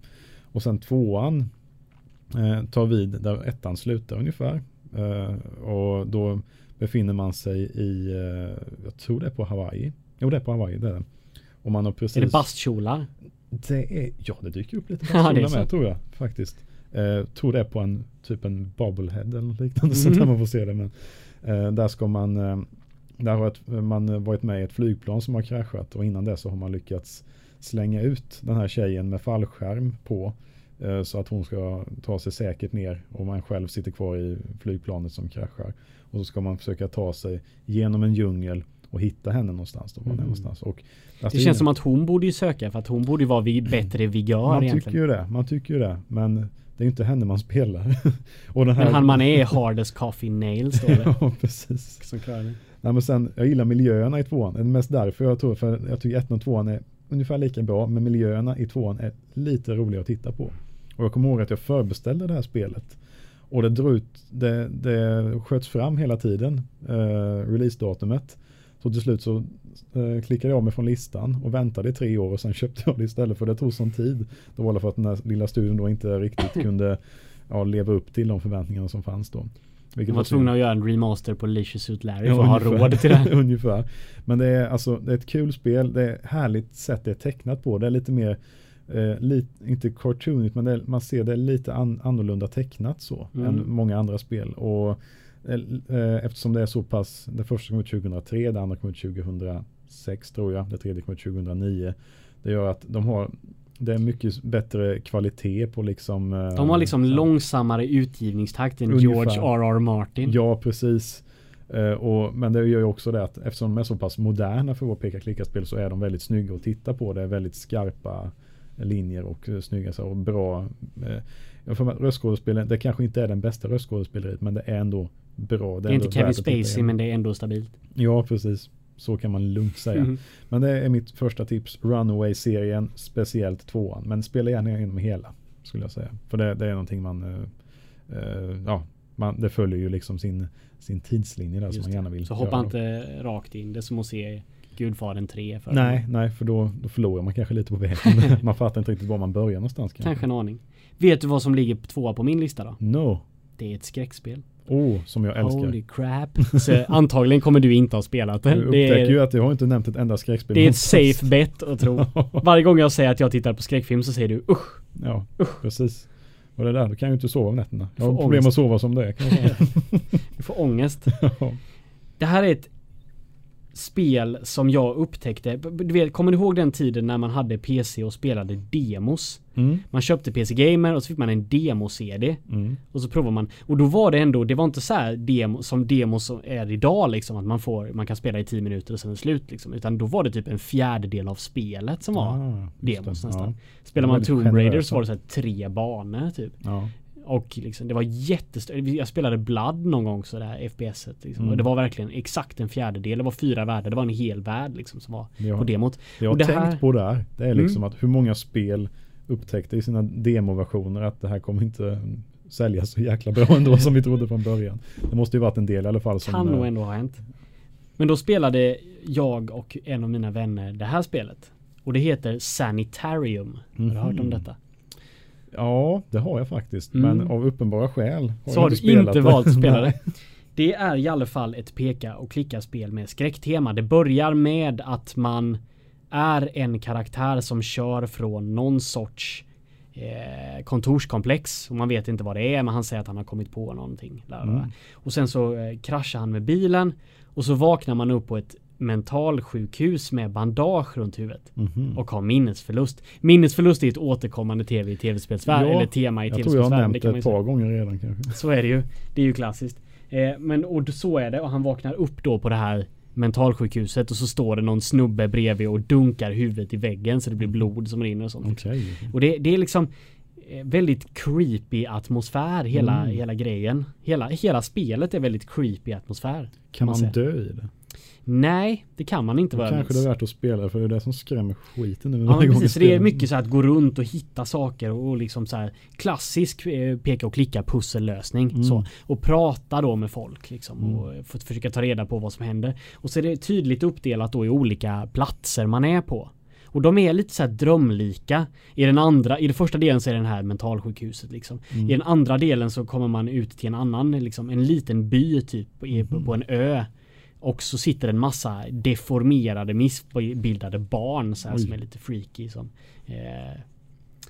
Och sen tvåan uh, tar vid där ettan slutar ungefär. Uh, och då befinner man sig i, jag tror det är på Hawaii. Jo det är på Hawaii, det är det. Och man har precis... Är det bastkjolar? Det är, ja det dyker upp lite bastkjolar med tror jag faktiskt. Eh, tror det är på en typ en bubblehead eller något liknande. Mm. Så där man får se det. Men, eh, där ska man eh, där har ett, man varit med i ett flygplan som har kraschat och innan det så har man lyckats slänga ut den här tjejen med fallskärm på eh, så att hon ska ta sig säkert ner och man själv sitter kvar i flygplanet som kraschar. Och så ska man försöka ta sig genom en djungel och hitta henne någonstans. Då, mm. någonstans. Och, alltså, det känns som att hon borde ju söka för att hon borde vara vid bättre vigör Man egentligen. tycker ju det, man tycker ju det. Men det är inte henne man spelar. och den här... Men han man är hardest coffee nails Ja, precis. Som Nej, men sen, jag gillar miljöerna i tvåan. Det är mest därför jag tror, för jag tycker ettan och tvåan är ungefär lika bra, men miljöerna i tvåan är lite roliga att titta på. Och jag kommer ihåg att jag förbeställde det här spelet. Och det drog ut, det, det sköts fram hela tiden, eh, releasedatumet. Så till slut så eh, klickade jag mig från listan och väntade i tre år och sen köpte jag det istället för det tog sån tid. Det var för att den här lilla studion då inte riktigt kunde ja, leva upp till de förväntningarna som fanns då. Vilket de var tvungna att göra en remaster på Leisure Suit Larry ja, för att ungefär, ha råd till det. ungefär. Men det är alltså det är ett kul spel. Det är härligt sätt det är tecknat på. Det är lite mer eh, lite, inte cartoonigt men är, man ser det lite an, annorlunda tecknat så mm. än många andra spel. Och eftersom det är så pass, det första kom ut 2003, det andra kom ut 2006 tror jag, det tredje kom ut 2009. Det gör att de har det är mycket bättre kvalitet på liksom eh, De har liksom så. långsammare utgivningstakt än Ungefär. George R.R. Martin Ja precis uh, och, Men det gör ju också det att eftersom de är så pass moderna för vårt peka-klicka-spel så är de väldigt snygga att titta på Det är väldigt skarpa linjer och snygga så, och bra uh, Röstskådespelen, det kanske inte är den bästa röstskådespeleriet men det är ändå bra Det är, det är inte Kevin Spacey men det är ändå stabilt Ja precis så kan man lugnt säga. Mm. Men det är mitt första tips. Runaway-serien, speciellt tvåan. Men spela gärna igenom hela. Skulle jag säga. För det, det är någonting man, uh, uh, ja, man, det följer ju liksom sin, sin tidslinje där Just som man gärna vill Så hoppa inte rakt in. Det är som att se Gudfadern 3. För nej, nej, för då, då förlorar man kanske lite på vägen. man fattar inte riktigt var man börjar någonstans. Kanske. kanske en aning. Vet du vad som ligger tvåa på min lista då? No. Det är ett skräckspel. Oh, som jag älskar. Holy crap. Så antagligen kommer du inte ha spelat det. Du upptäcker det är, ju att jag har inte nämnt ett enda skräckspel. Det är ett safe bet att tro. Varje gång jag säger att jag tittar på skräckfilm så säger du usch. Ja, usch. precis. Och det där, då kan jag ju inte sova om nätterna. Jag har problem att sova som det är. du får ångest. Det här är ett spel som jag upptäckte. Du vet, kommer du ihåg den tiden när man hade PC och spelade demos? Mm. Man köpte PC Gamer och så fick man en demo-CD. Mm. Och så provar man. Och då var det ändå, det var inte så här demo, som demos är idag liksom. Att man får, man kan spela i 10 minuter och sen är det slut liksom. Utan då var det typ en fjärdedel av spelet som var ah, demos nästan. Ja. Spelar man Tomb Raider så var det så här tre banor typ. Ja. Och liksom, det var jättestort. Jag spelade Blood någon gång så där FPSet. Liksom. Mm. Och det var verkligen exakt en fjärdedel. Det var fyra världar. Det var en hel värld liksom som var ja. på demot. Jag har det tänkt här... på det här. Det är liksom mm. att hur många spel upptäckte i sina demoversioner att det här kommer inte säljas så jäkla bra ändå som vi trodde från början. Det måste ju varit en del i alla fall. Som, kan nog ändå ha hänt. Men då spelade jag och en av mina vänner det här spelet. Och det heter Sanitarium. Har du hört om mhm. detta? Ja, det har jag faktiskt. Mm. Men av uppenbara skäl har Så har du inte valt att spela det. Det är i alla fall ett peka och klicka spel med skräcktema. Det börjar med att man är en karaktär som kör från någon sorts eh, kontorskomplex och man vet inte vad det är men han säger att han har kommit på någonting. Mm. Och sen så eh, kraschar han med bilen och så vaknar man upp på ett mentalsjukhus med bandage runt huvudet mm -hmm. och har minnesförlust. Minnesförlust är ett återkommande tv i tv-spelsvärlden ja, eller tema i tv-spelsvärlden. Jag tror jag har nämnt det ett par gånger redan kanske. Så är det ju. Det är ju klassiskt. Eh, men och så är det och han vaknar upp då på det här mentalsjukhuset och så står det någon snubbe bredvid och dunkar huvudet i väggen så det blir blod som rinner och sånt. Okay. Och det, det är liksom eh, väldigt creepy atmosfär hela, mm. hela grejen. Hela, hela spelet är väldigt creepy atmosfär. Kan man, man dö i det? Nej, det kan man inte vara. Kanske det är värt att spela för det är det som skrämmer skiten nu. Ja, precis. Det är mycket så att gå runt och hitta saker och liksom så här klassisk eh, peka och klicka pussellösning. Mm. Så, och prata då med folk liksom mm. och för, försöka ta reda på vad som händer. Och så är det tydligt uppdelat då i olika platser man är på. Och de är lite så drömlika. I den andra, i den första delen så är det den här mentalsjukhuset liksom. Mm. I den andra delen så kommer man ut till en annan, liksom en liten by typ på, på en ö. Och så sitter en massa deformerade, missbildade barn så här, som är lite freaky. Som, eh,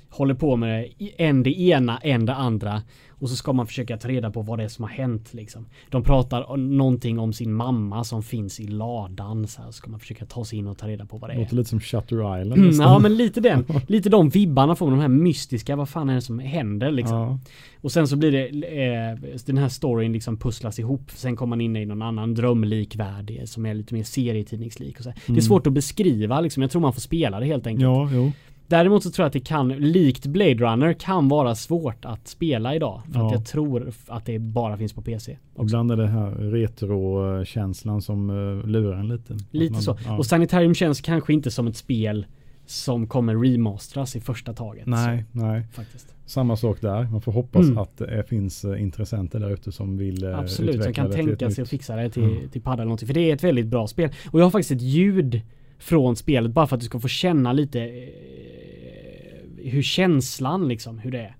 håller på med en det ena, en det andra. Och så ska man försöka ta reda på vad det är som har hänt liksom. De pratar någonting om sin mamma som finns i ladan. Så här ska man försöka ta sig in och ta reda på vad det är. Låter lite som Shutter Island. Mm, ja men lite den. Lite de vibbarna får man. De här mystiska. Vad fan är det som händer liksom. Ja. Och sen så blir det eh, den här storyn liksom pusslas ihop. Sen kommer man in i någon annan drömlik värld som är lite mer serietidningslik. Och så. Mm. Det är mm. svårt att beskriva liksom. Jag tror man får spela det helt enkelt. Ja, jo. Däremot så tror jag att det kan, likt Blade Runner, kan vara svårt att spela idag. För ja. att jag tror att det bara finns på PC. Också. Ibland är det här retro-känslan som uh, lurar en lite. Lite man, så. Ja. Och Sanitarium känns kanske inte som ett spel som kommer remastras i första taget. Nej, så, nej. Faktiskt. Samma sak där. Man får hoppas mm. att det finns eh, intressenter där ute som vill uh, Absolut, som kan tänka sig att fixa det till, mm. till padda eller någonting. För det är ett väldigt bra spel. Och jag har faktiskt ett ljud från spelet bara för att du ska få känna lite hur känslan liksom, hur det är.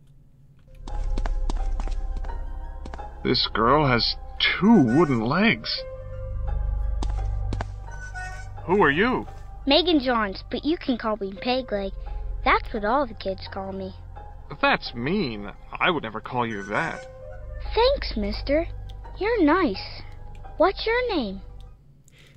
This girl has two wooden legs. Who are you? Megan Johns, but you can call me Pegleg. That's what all the kids call me. That's mean. I would never call you that. Thanks, mister. You're nice. What's your name?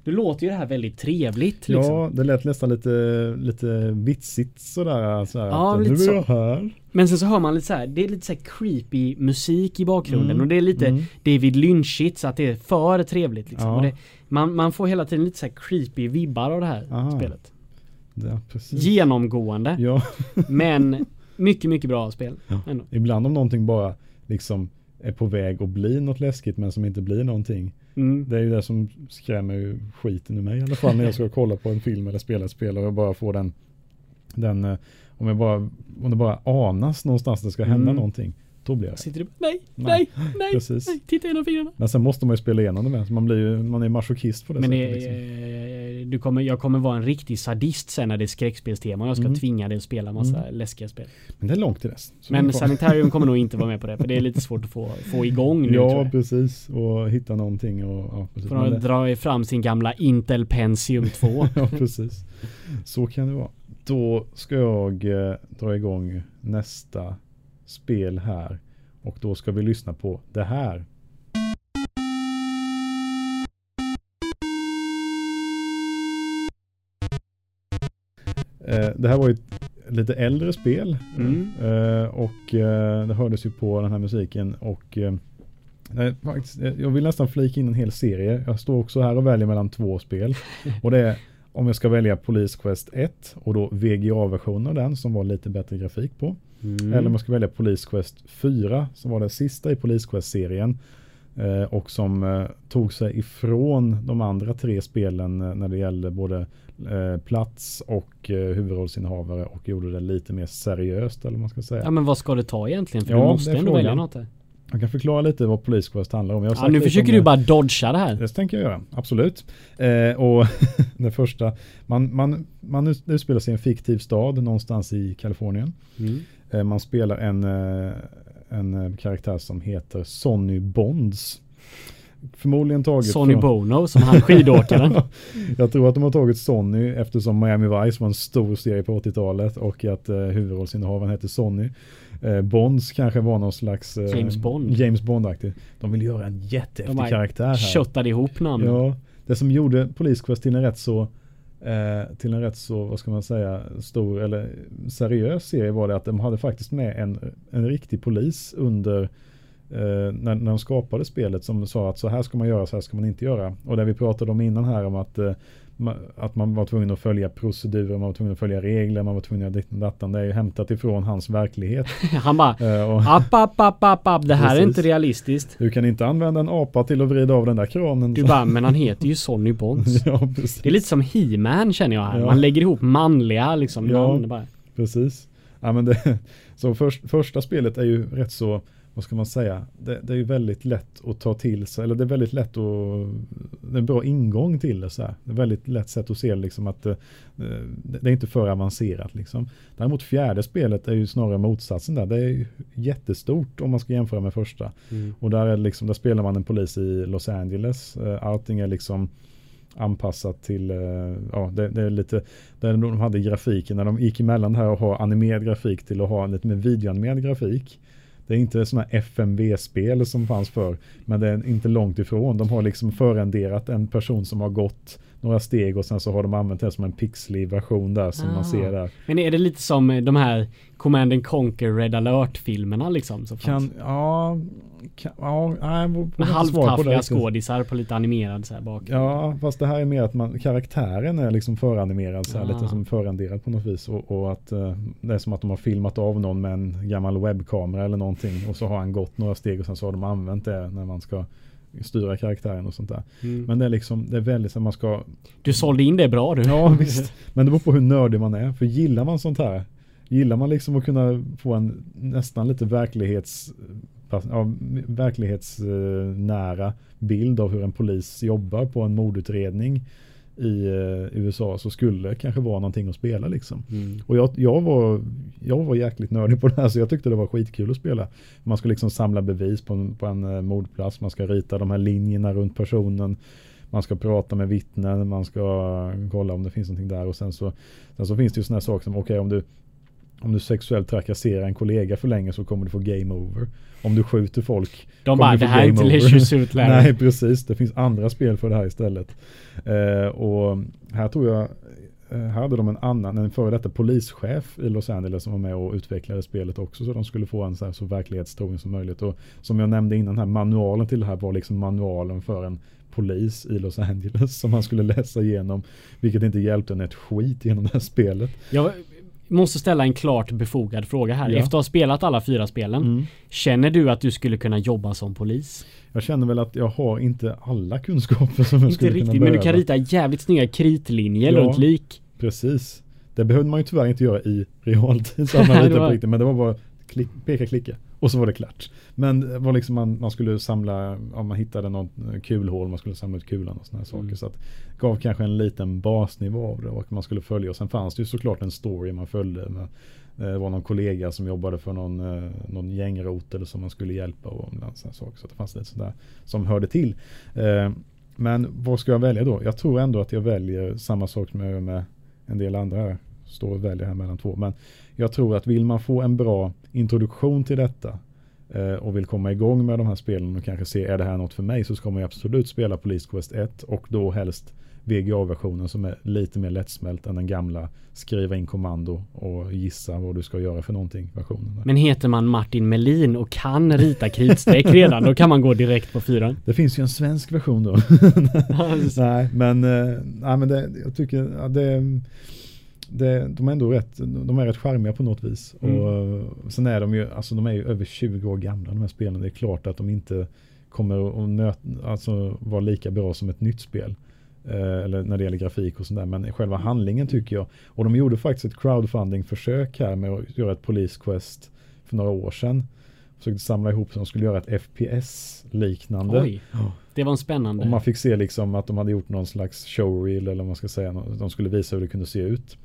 Nu låter ju det här väldigt trevligt. Liksom. Ja, det lät nästan lite, lite vitsigt sådär. sådär ja, att, lite så. Här. Men sen så hör man lite så här, det är lite så här creepy musik i bakgrunden mm, och det är lite mm. David Lynchigt så att det är för trevligt liksom. Ja. Det, man, man får hela tiden lite så här creepy vibbar av det här Aha. spelet. Ja, Genomgående. Ja. men mycket, mycket bra spel. Ja. Ibland om någonting bara liksom är på väg att bli något läskigt men som inte blir någonting. Mm. Det är ju det som skrämmer skiten ur mig i alla fall när jag ska kolla på en film eller spela ett spel och jag bara får den, den eh, om, jag bara, om det bara anas någonstans det ska hända mm. någonting. Då blir jag Sitter du nej, nej, nej, nej, Precis. nej, titta genom fingrarna. Men sen måste man ju spela igenom det med. Så man blir ju, man är masochist på det Men sättet. liksom. Du kommer, jag kommer vara en riktig sadist sen när det är skräckspelstema och jag ska mm. tvinga dig att spela massa mm. läskiga spel. Men det är långt till dess. Men Sanitarium kommer nog inte vara med på det för det är lite svårt att få, få igång nu Ja, precis. Och hitta någonting och ja, precis. Får det... dra fram sin gamla Intel Pentium 2. ja, precis. Så kan det vara. Då ska jag eh, dra igång nästa spel här. Och då ska vi lyssna på det här. Det här var ju ett lite äldre spel. Mm. Eh, och eh, det hördes ju på den här musiken. Och Nej, faktiskt, jag vill nästan flika in en hel serie. Jag står också här och väljer mellan två spel. Och det är om jag ska välja Police Quest 1 och då VGA-versionen av den som var lite bättre grafik på. Mm. Eller om jag ska välja Police Quest 4 som var den sista i Police Quest-serien. Eh, och som eh, tog sig ifrån de andra tre spelen eh, när det gällde både eh, plats och eh, huvudrollsinnehavare och gjorde det lite mer seriöst eller vad man ska säga. Ja men vad ska det ta egentligen? För ja, du måste ändå frågan. välja något där. Jag kan förklara lite vad Police Quest handlar om. Ja, nu försöker du bara dodga det här. Det tänker jag göra, absolut. Eh, och det första, man, man, man utspelar sig i en fiktiv stad någonstans i Kalifornien. Mm. Eh, man spelar en, eh, en eh, karaktär som heter Sonny Bonds. Förmodligen taget Sonny från... Bono som han skidåkaren. jag tror att de har tagit Sonny eftersom Miami Vice var en stor serie på 80-talet och att eh, huvudrollsinnehavaren heter Sonny. Eh, Bonds kanske var någon slags eh, James Bond. James Bond-aktig. De vill göra en jättehäftig karaktär här. Köttade ihop namnen. Ja, det som gjorde Police Quest till en rätt så eh, till en rätt så, vad ska man säga, stor eller seriös serie var det att de hade faktiskt med en, en riktig polis under eh, när, när de skapade spelet som sa att så här ska man göra, så här ska man inte göra. Och det vi pratade om innan här om att eh, att man var tvungen att följa procedurer, man var tvungen att följa regler, man var tvungen att göra datan. Det är ju hämtat ifrån hans verklighet. Han bara, uh, app, app, app, app, app, det här precis. är inte realistiskt. Du kan inte använda en apa till att vrida av den där kranen. Du bara, men han heter ju Sonny Bonds. ja, precis. Det är lite som He-Man känner jag här. Ja. Man lägger ihop manliga liksom ja, namn bara. Precis. Ja, men det, så först, första spelet är ju rätt så vad ska man säga, det, det, är ju väldigt lätt att ta till sig, eller det är väldigt lätt att, det är en bra ingång till det så här. Det är väldigt lätt sätt att se liksom att det, det är inte för avancerat liksom. Däremot fjärde spelet är ju snarare motsatsen där, det är ju jättestort om man ska jämföra med första. Mm. Och där är liksom, där spelar man en polis i Los Angeles, allting är liksom anpassat till, eh, ja det, det, är lite, där de hade grafiken när de gick emellan här och ha animerad grafik till att ha lite mer videoanimerad grafik. Det är inte sådana FMV-spel som fanns för men det är inte långt ifrån. De har liksom förenderat en person som har gått några steg och sen så har de använt det som en pixlig version där som ah. man ser där. Men är det lite som de här Command and Conquer Red Alert-filmerna liksom? Som kan, ja, kan, ja, nej, Med halvtaffliga skådisar på lite animerad så här bak. Ja, fast det här är mer att man, karaktären är liksom föranimerad så här, lite som förenderad på något vis och, och att uh, det är som att de har filmat av någon med en gammal webbkamera eller någonting och så har han gått några steg och sen så har de använt det när man ska styra karaktären och sånt där. Mm. Men det är liksom, det är väldigt så man ska... Du sålde in det bra du. Ja visst. Men det beror på hur nördig man är. För gillar man sånt här, gillar man liksom att kunna få en nästan lite verklighets ja, verklighetsnära bild av hur en polis jobbar på en mordutredning i eh, USA så skulle det kanske vara någonting att spela liksom. Mm. Och jag, jag, var, jag var jäkligt nördig på det här så jag tyckte det var skitkul att spela. Man ska liksom samla bevis på en, på en eh, mordplats, man ska rita de här linjerna runt personen. Man ska prata med vittnen, man ska kolla om det finns någonting där och sen så, sen så finns det ju sådana saker som okej okay, om du om du sexuellt trakasserar en kollega för länge så kommer du få game over. Om du skjuter folk. De bara, det här är inte Leisure Suit Nej, precis. Det finns andra spel för det här istället. Eh, och här tror jag, eh, här hade de en annan, en före detta polischef i Los Angeles som var med och utvecklade spelet också så de skulle få en så, här, så verklighetstrogen som möjligt. Och som jag nämnde innan här, manualen till det här var liksom manualen för en polis i Los Angeles som man skulle läsa igenom. Vilket inte hjälpte en ett skit genom det här spelet. Jag måste ställa en klart befogad fråga här. Ja. Efter att ha spelat alla fyra spelen. Mm. Känner du att du skulle kunna jobba som polis? Jag känner väl att jag har inte alla kunskaper som jag inte skulle riktigt, kunna behöva. Men du kan rita jävligt snygga kritlinjer ja, runt lik. Precis. Det behövde man ju tyvärr inte göra i realtid. Så man det var... men det var bara klick, peka klicka. Och så var det klart. Men var liksom man, man skulle samla, om man hittade något kulhål, man skulle samla ut kulan och sådana mm. saker. Så att gav kanske en liten basnivå av det och man skulle följa. Och sen fanns det ju såklart en story man följde. Med, eh, det var någon kollega som jobbade för någon, eh, någon gängrot eller som man skulle hjälpa och sådana saker. Så det fanns lite sådär som hörde till. Eh, men vad ska jag välja då? Jag tror ändå att jag väljer samma sak som jag gör med en del andra här. Står och väljer här mellan två. Men jag tror att vill man få en bra introduktion till detta och vill komma igång med de här spelen och kanske se är det här något för mig så ska man absolut spela Police Quest 1 och då helst VGA-versionen som är lite mer lättsmält än den gamla skriva in kommando och gissa vad du ska göra för någonting versionen. Men heter man Martin Melin och kan rita kritstreck redan då kan man gå direkt på fyran. Det finns ju en svensk version då. nej men, eh, nej, men det, jag tycker ja, det det, de är ändå rätt, de är rätt charmiga på något vis. Mm. Och sen är de ju, alltså de är ju över 20 år gamla de här spelen. Det är klart att de inte kommer att möta, alltså vara lika bra som ett nytt spel. Eh, eller när det gäller grafik och sådär. Men själva handlingen tycker jag. Och de gjorde faktiskt ett crowdfunding-försök här med att göra ett Police Quest för några år sedan. Försökte samla ihop så de skulle göra ett FPS-liknande. Oj, det var en spännande. Och man fick se liksom att de hade gjort någon slags showreel eller vad man ska säga. De skulle visa hur det kunde se ut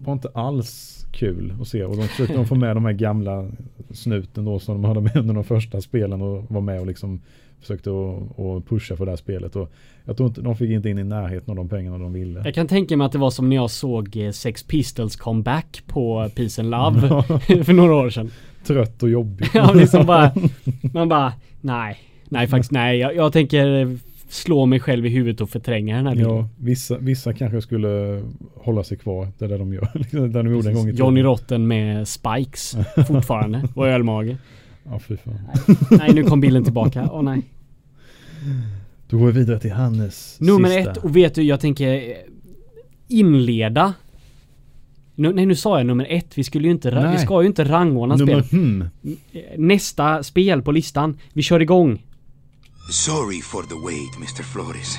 var inte alls kul att se och de försökte få med de här gamla snuten då som de hade med under de första spelen och var med och liksom försökte att pusha för det här spelet och jag tror inte de fick inte in i närheten av de pengarna de ville. Jag kan tänka mig att det var som när jag såg eh, Sex Pistols comeback på Peace and Love för några år sedan. Trött och jobbig. ja, liksom bara, man bara nej, nej faktiskt nej. Jag, jag tänker slå mig själv i huvudet och förtränga den här bilden. Ja, vissa, vissa kanske skulle hålla sig kvar. Det är det de gör. det de gjorde en gång i Johnny Rotten med spikes fortfarande och ölmage. Ja, fy fan. Nej. nej, nu kom bilden tillbaka. Åh oh, nej. Då går vi vidare till Hannes Nummer sista. ett, och vet du, jag tänker eh, inleda nu, nej nu sa jag nummer ett, vi skulle ju inte, vi ska ju inte rangordna spel. Hmm. Nästa spel på listan, vi kör igång. Sorry for the wait, Mr. Flores.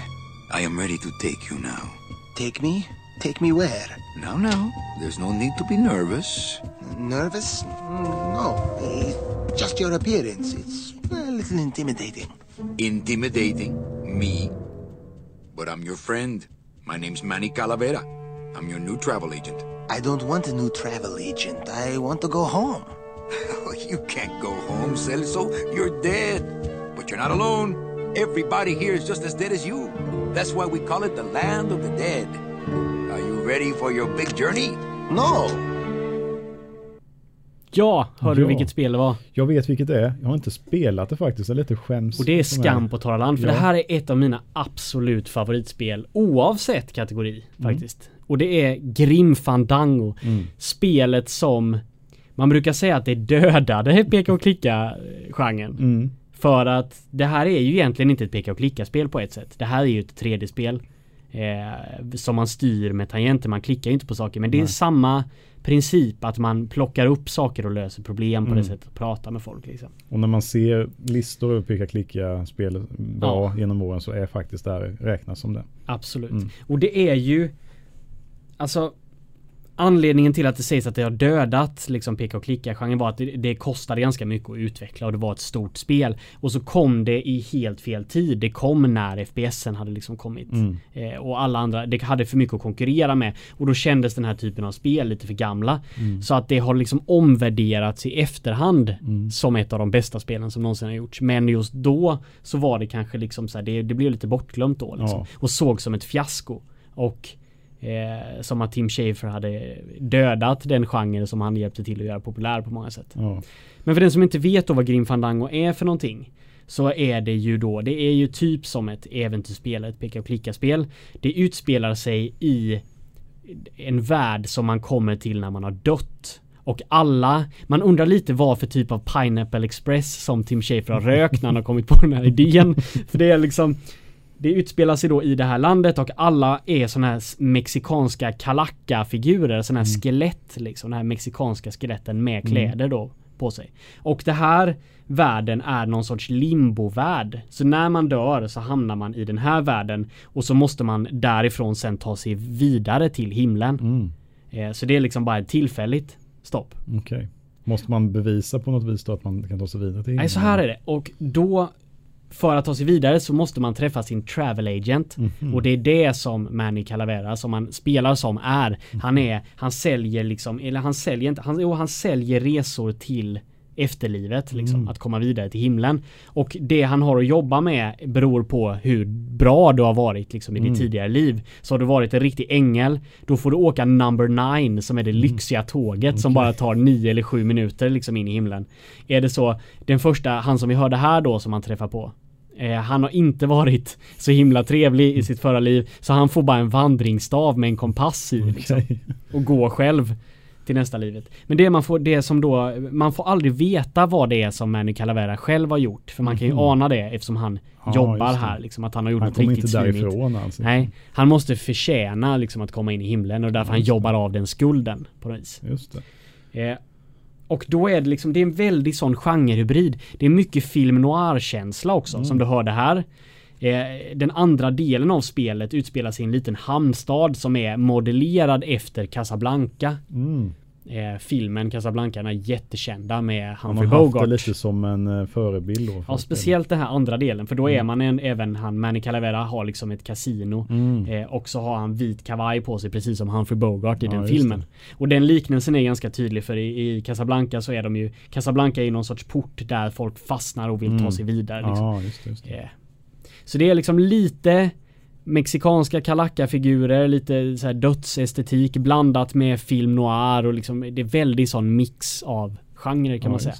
I am ready to take you now. Take me? Take me where? Now, now. There's no need to be nervous. Nervous? No. Uh, just your appearance. It's a little intimidating. Intimidating? Me? But I'm your friend. My name's Manny Calavera. I'm your new travel agent. I don't want a new travel agent. I want to go home. you can't go home, Celso. You're dead. But you're not alone. Everybody here is just as dead as you. That's why we call it the land of the dead. Are you ready for your big journey? No! Ja, hör du vilket spel det var? Jag vet vilket det är. Jag har inte spelat det faktiskt. Jag är lite skäms. Och det är skam på torra land. För ja. det här är ett av mina absolut favoritspel. Oavsett kategori mm. faktiskt. Och det är Grim Fandango. Mm. Spelet som man brukar säga att det dödade peka och klicka genren. Mm. För att det här är ju egentligen inte ett peka och klicka spel på ett sätt. Det här är ju ett 3D-spel. Eh, som man styr med tangenter. Man klickar ju inte på saker. Men det är samma princip att man plockar upp saker och löser problem på mm. det sättet att prata med folk. Liksom. Och när man ser listor över peka klicka spel bra ja. genom åren så är faktiskt det här räknas som det. Absolut. Mm. Och det är ju Alltså Anledningen till att det sägs att det har dödat liksom peka och klicka genren var att det, det kostade ganska mycket att utveckla och det var ett stort spel. Och så kom det i helt fel tid. Det kom när FPSen hade liksom kommit. Mm. Eh, och alla andra, det hade för mycket att konkurrera med. Och då kändes den här typen av spel lite för gamla. Mm. Så att det har liksom omvärderats i efterhand mm. som ett av de bästa spelen som någonsin har gjorts. Men just då så var det kanske liksom så här, det, det blev lite bortglömt då liksom. Ja. Och såg som ett fiasko. Och Eh, som att Tim Schafer hade dödat den genre som han hjälpte till att göra populär på många sätt. Ja. Men för den som inte vet då vad Grim Fandango är för någonting så är det ju då, det är ju typ som ett äventyrsspel, ett peka och klicka-spel. Det utspelar sig i en värld som man kommer till när man har dött. Och alla, man undrar lite vad för typ av Pineapple Express som Tim Schafer har rökt när han har kommit på den här idén. För det är liksom det utspelar sig då i det här landet och alla är såna här mexikanska kalacka-figurer, såna här mm. skelett liksom. De här mexikanska skeletten med mm. kläder då på sig. Och det här världen är någon sorts limbovärld. Så när man dör så hamnar man i den här världen och så måste man därifrån sen ta sig vidare till himlen. Mm. Eh, så det är liksom bara ett tillfälligt stopp. Okej. Okay. Måste man bevisa på något vis då att man kan ta sig vidare till himlen? Nej, så här är det. Och då för att ta sig vidare så måste man träffa sin travel agent mm -hmm. och det är det som Manny Calavera som han spelar som är. Mm -hmm. Han är, han säljer liksom, eller han säljer inte, han, jo, han säljer resor till efterlivet, liksom, mm. att komma vidare till himlen. Och det han har att jobba med beror på hur bra du har varit liksom, i mm. ditt tidigare liv. Så har du varit en riktig ängel, då får du åka number nine som är det mm. lyxiga tåget okay. som bara tar nio eller sju minuter liksom in i himlen. Är det så, den första, han som vi hörde här då som han träffar på, Eh, han har inte varit så himla trevlig i sitt förra liv så han får bara en vandringsstav med en kompass i liksom, och gå själv till nästa livet. Men det man får, det som då, man får aldrig veta vad det är som Manny Calavera själv har gjort. För man kan ju mm. ana det eftersom han ja, jobbar här liksom, att han har gjort han något riktigt inte därifrån alltså. Nej, han måste förtjäna liksom att komma in i himlen och därför han jobbar av den skulden på något vis. Just det. Eh, och då är det liksom, det är en väldigt sån genrehybrid. Det är mycket film noir-känsla också, mm. som du hörde här. Eh, den andra delen av spelet utspelar sig i en liten hamnstad som är modellerad efter Casablanca. Mm eh, filmen Casablanca är jättekända med Humphrey Bogart. Man har haft det lite som en eh, förebild då. Ja, speciellt den här andra delen för då mm. är man en, även han Manny Calavera har liksom ett kasino mm. eh, och så har han vit kavaj på sig precis som Humphrey Bogart i ja, den filmen. Och den liknelsen är ganska tydlig för i, i, Casablanca så är de ju Casablanca är någon sorts port där folk fastnar och vill mm. ta sig vidare. Liksom. Ja, just, just. Eh, så det är liksom lite mexikanska kalacka-figurer, lite så här dödsestetik blandat med film noir och liksom det är väldigt sån mix av genrer kan ja, man säga.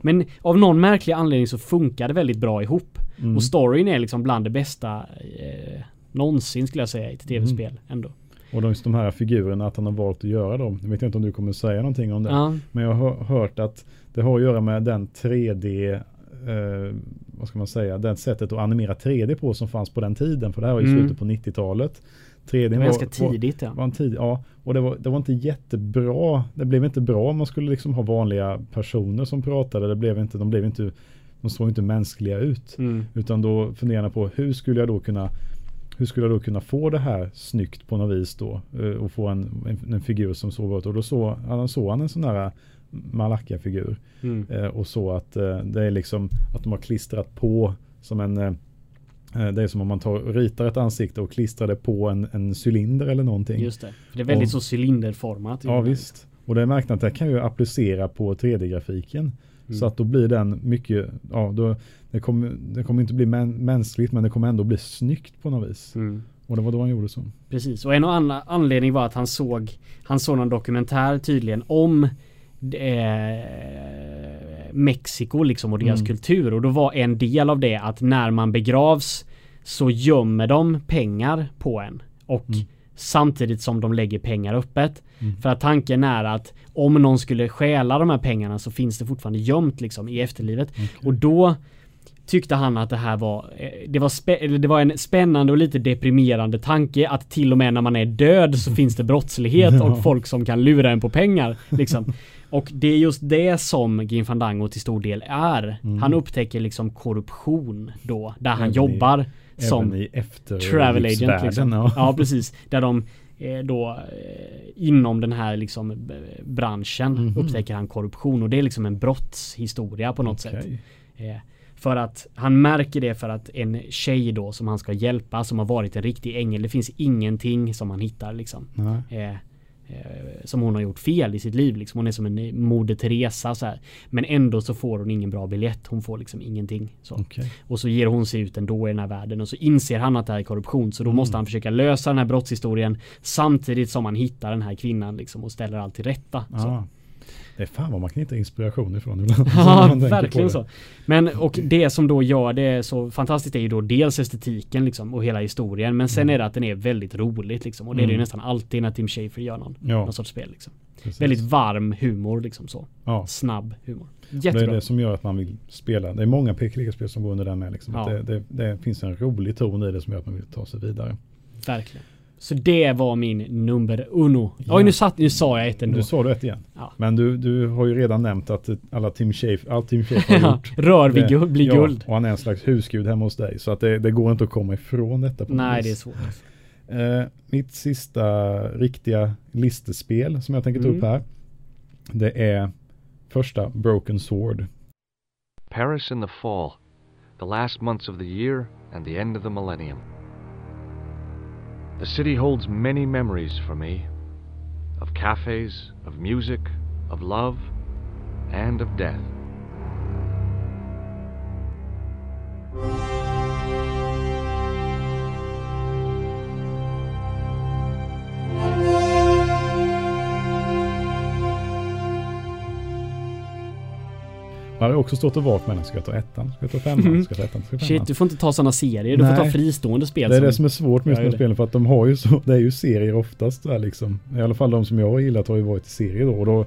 Men av någon märklig anledning så funkar det väldigt bra ihop. Mm. Och storyn är liksom bland det bästa eh, någonsin skulle jag säga i ett tv-spel mm. ändå. Och de, de här figurerna, att han har valt att göra dem. Jag vet inte om du kommer säga någonting om det. Ja. Men jag har hört att det har att göra med den 3D eh, vad ska man säga, det sättet att animera 3D på som fanns på den tiden. För det här var ju mm. slutet på 90-talet. 3D det var, ganska tidigt var, ja. Var en tid, ja. Och det var, det var inte jättebra. Det blev inte bra om man skulle liksom ha vanliga personer som pratade. Det blev inte, de blev inte, de såg inte mänskliga ut. Mm. Utan då funderade jag på hur skulle jag då kunna hur skulle jag då kunna få det här snyggt på något vis då eh, och få en, en, en figur som såg ut och då såg han, såg han en sån här Malacca-figur. Mm. Eh, och så att eh, det är liksom att de har klistrat på som en eh, eh det är som om man tar, ritar ett ansikte och klistrar det på en, en cylinder eller någonting. Just det. det är väldigt och, så cylinderformat. Ja visst. Och det är märkt att det kan ju applicera på 3D-grafiken. Mm. Så att då blir den mycket, ja då, det kommer, det kommer inte bli mä mänskligt men det kommer ändå bli snyggt på något vis. Mm. Och det var då han gjorde så. Precis, och en annan anledning var att han såg, han såg någon dokumentär tydligen om Mexiko liksom och deras mm. kultur och då var en del av det att när man begravs så gömmer de pengar på en och mm. samtidigt som de lägger pengar öppet. Mm. För att tanken är att om någon skulle stjäla de här pengarna så finns det fortfarande gömt liksom i efterlivet okay. och då tyckte han att det här var, eh, det var, det var en spännande och lite deprimerande tanke att till och med när man är död så finns det brottslighet och folk som kan lura en på pengar. Liksom. Och det är just det som Gin Fandango till stor del är. Mm. Han upptäcker liksom korruption då, där han även jobbar i, som i travel agent. Liksom. Ja. ja, precis. Där de eh, då eh, inom den här liksom branschen mm upptäcker han korruption och det är liksom en brottshistoria på något okay. sätt. För att han märker det för att en tjej då som han ska hjälpa som har varit en riktig ängel. Det finns ingenting som han hittar liksom. Eh, eh, som hon har gjort fel i sitt liv liksom. Hon är som en Moder Teresa så här. Men ändå så får hon ingen bra biljett. Hon får liksom ingenting. Så. Okay. Och så ger hon sig ut ändå i den här världen och så inser han att det här är korruption. Så då mm. måste han försöka lösa den här brottshistorien samtidigt som han hittar den här kvinnan liksom och ställer allt till rätta. Ah. Det är fan vad man kan hitta inspiration ifrån ibland. Ja, verkligen så. Men och det som då gör det så fantastiskt är ju då dels estetiken liksom och hela historien. Men sen mm. är det att den är väldigt roligt liksom. Och det är det ju mm. nästan alltid när Tim Schafer gör någon, ja. någon sorts spel liksom. Väldigt varm humor liksom så. Ja. Snabb humor. Jättebra. Det är det som gör att man vill spela. Det är många PK-spel som går under den med liksom. Ja. Det, det, det, finns en rolig ton i det som gör att man vill ta sig vidare. Verkligen. Så det var min nummer uno. Ja. Oj, nu, satt, nu sa jag ett ändå. Nu sa du ett igen. Ja. Men du, du har ju redan nämnt att alla Tim Schafer, allt Tim Schafer har gjort. Rör vi guld, blir ja, guld. Och han är en slags husgud hemma hos dig. Så att det, det går inte att komma ifrån detta. På Nej, det är svårt. Eh, mitt sista riktiga listespel som jag tänker ta mm. upp här. Det är första Broken Sword. Paris in the fall. The last months of the year and the end of the millennium. The city holds many memories for me of cafes, of music, of love, and of death. Jag har också stått och valt mellan, ska jag ta ettan, ska jag ta femman, mm. ska jag ta ettan, ska jag ta femman. Shit, du får inte ta sådana serier, du Nej. får ta fristående spel. Det är som... det som är svårt med de spelen för att de har ju så, det är ju serier oftast där liksom. I alla fall de som jag har gillat har ju varit i serier då och då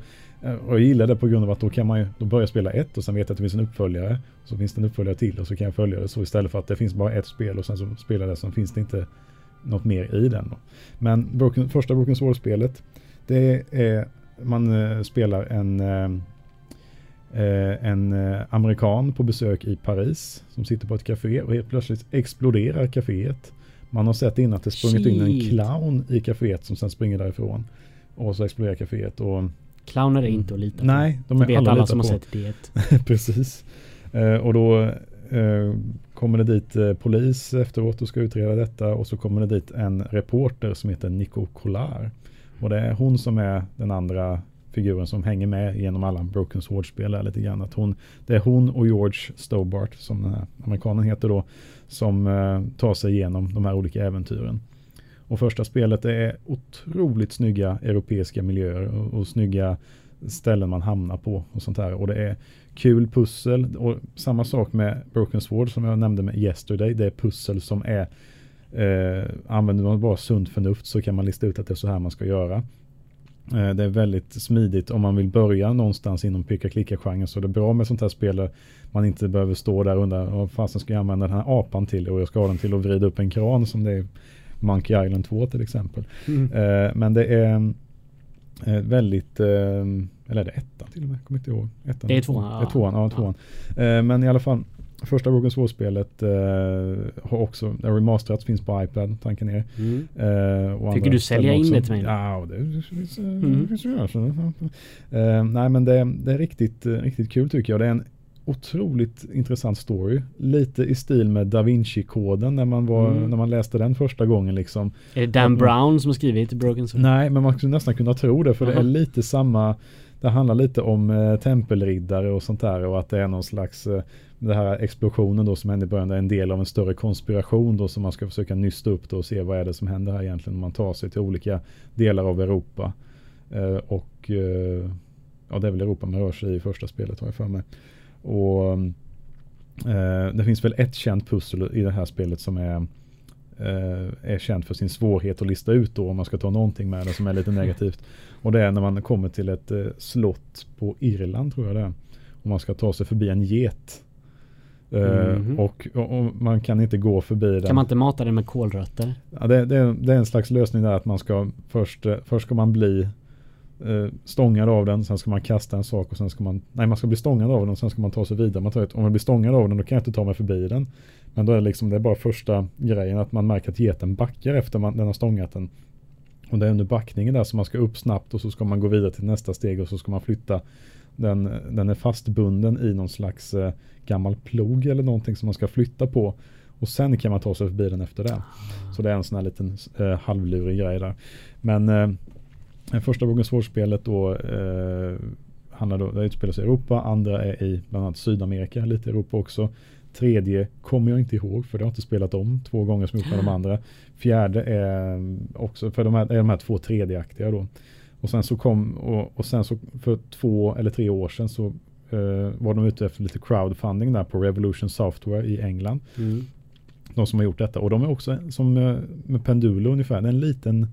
och jag gillar det på grund av att då kan man ju, då börjar jag spela ett och sen vet jag att det finns en uppföljare. Så finns det en uppföljare till och så kan jag följa det så istället för att det finns bara ett spel och sen så spelar det så finns det inte något mer i den. Då. Men Broken, första Broken Sword-spelet, det är, man eh, spelar en Eh, en eh, amerikan på besök i Paris som sitter på ett café och helt plötsligt exploderar kaféet. Man har sett innan att det sprungit Shit. in en clown i kaféet som sen springer därifrån. Och så exploderar kaféet och Clowner är inte att lita på. Nej, de är det vet alla, alla som på. har sett det. Precis. Eh, och då eh, kommer det dit eh, polis efteråt och ska utreda detta och så kommer det dit en reporter som heter Nico Collard. Och det är hon som är den andra figuren som hänger med genom alla Broken Sword-spel lite grann. Att hon, det är hon och George Stobart, som den här amerikanen heter då, som eh, tar sig igenom de här olika äventyren. Och första spelet är otroligt snygga europeiska miljöer och, och snygga ställen man hamnar på och sånt här. Och det är kul pussel och samma sak med Broken Sword som jag nämnde med Yesterday. Det är pussel som är eh, använder man bara sunt förnuft så kan man lista ut att det är så här man ska göra. Eh, det är väldigt smidigt om man vill börja någonstans inom peka-klicka-genren så det är bra med sånt här spel där man inte behöver stå där och undra vad fasen ska jag använda den här apan till och jag ska ha den till att vrida upp en kran som det är Monkey Island 2 till exempel. Mm. Eh, men det är eh, väldigt, eller är det ettan till och med? Kommer inte ihåg. Ettan. Det är tvåan. Det är tvåan, ja, tvåan. Ja. Men i alla fall Första Broken Sword-spelet uh, har också, remasterats, finns på iPad, tanken är. Mm. Uh, Tycker du sälja in det till mig? Ja, det finns mm. uh, Nej men det, det, är riktigt, riktigt kul tycker jag. Det är en otroligt intressant story. Lite i stil med Da Vinci-koden när man, var, mm. när man läste den första gången liksom. Är det Dan Brown som har skrivit Broken Sword? Nej, men man skulle nästan kunna tro det för -huh. det är lite samma det handlar lite om eh, tempelriddare och sånt där och att det är någon slags eh, den här explosionen då som hände i början är en del av en större konspiration då som man ska försöka nysta upp då och se vad är det som händer här egentligen om man tar sig till olika delar av Europa. Eh, och eh, ja det är väl Europa man rör sig i första spelet har jag för mig. Och eh, det finns väl ett känt pussel i det här spelet som är eh, är känt för sin svårighet att lista ut då om man ska ta någonting med det som är lite negativt. Och det är när man kommer till ett eh, slott på Irland tror jag det är. Och man ska ta sig förbi en get. Mm och, och, man kan inte gå förbi den. Kan man inte mata den med kolrötter? Ja, det, det, det, är en slags lösning där att man ska först, eh, först ska man bli eh, stångad av den, sen ska man kasta en sak och sen ska man, nej man ska bli stångad av den och sen ska man ta sig vidare. Man tar ett, om man blir stångad av den då kan jag inte ta mig förbi den. Men då är det liksom, det är bara första grejen att man märker att geten backar efter man, den har stångat den. Och det är under backningen där som man ska upp snabbt och så ska man gå vidare till nästa steg och så ska man flytta den, den är fastbunden i någon slags eh, gammal plog eller någonting som man ska flytta på. Och sen kan man ta sig förbi den efter det. Så det är en sån här liten eh, halvlurig grej där. Men eh, första gången svårspelet då eh, handlar då, det utspelar sig i Europa, andra är i bland annat Sydamerika, lite Europa också. Tredje kommer jag inte ihåg för det har inte spelat om två gånger som gjort med de andra. Fjärde är också för de här, är de här två tredjeaktiga då. Och sen så kom och, och sen så för två eller tre år sedan så uh, var de ute efter lite crowdfunding där på Revolution Software i England. Mm. De som har gjort detta och de är också som uh, med Pendulo ungefär, en liten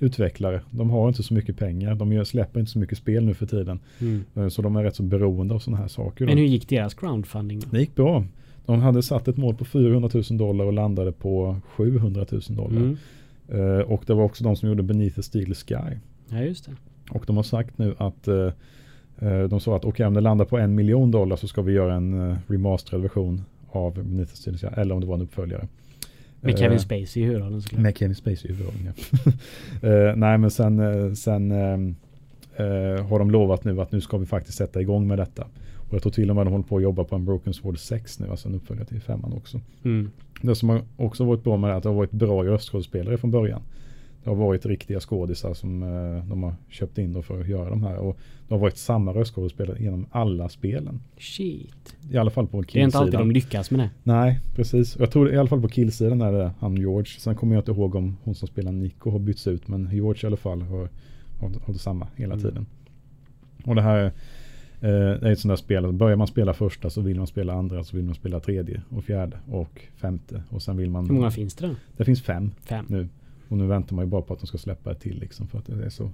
utvecklare. De har inte så mycket pengar. De gör, släpper inte så mycket spel nu för tiden. Mm. Uh, så de är rätt så beroende av sådana här saker. Men hur gick deras crowdfunding? Då? Det gick bra. De hade satt ett mål på 400 000 dollar och landade på 700 000 dollar. Mm. Och det var också de som gjorde Beneath the Steel Sky. Ja, just det. Och de har sagt nu att uh, de sa att okej okay, om det landar på en miljon dollar så ska vi göra en uh, remasterad version av Steel Sky. Eller om det var en uppföljare. Med Kevin Spacey i huvudrollen såklart. Med Kevin Spacey i huvudrollen ja. nej men sen, sen har de lovat nu att nu ska vi faktiskt sätta igång med detta. Och jag tror till och med de håller på att jobba på en Broken Sword 6 nu, alltså en uppföljare till femman också. Mm. Det som har också varit bra med det är att det har varit bra röstskådespelare från början. Det har varit riktiga skådisar som eh, de har köpt in för att göra de här. Och det har varit samma röstskådespelare genom alla spelen. Shit. I alla fall på killsidan. Det är inte alltid de lyckas med det. Nej, precis. Jag tror i alla fall på killsidan är det han George. Sen kommer jag inte ihåg om hon som spelar Nico har bytts ut. Men George i alla fall har, har, har samma hela mm. tiden. Och det här Eh, det är ett sånt där spel, börjar man spela första så vill man spela andra så vill man spela tredje och fjärde och femte och sen vill man Hur många finns det då? Det finns fem, fem. nu. Och nu väntar man ju bara på att de ska släppa ett till liksom för att det är så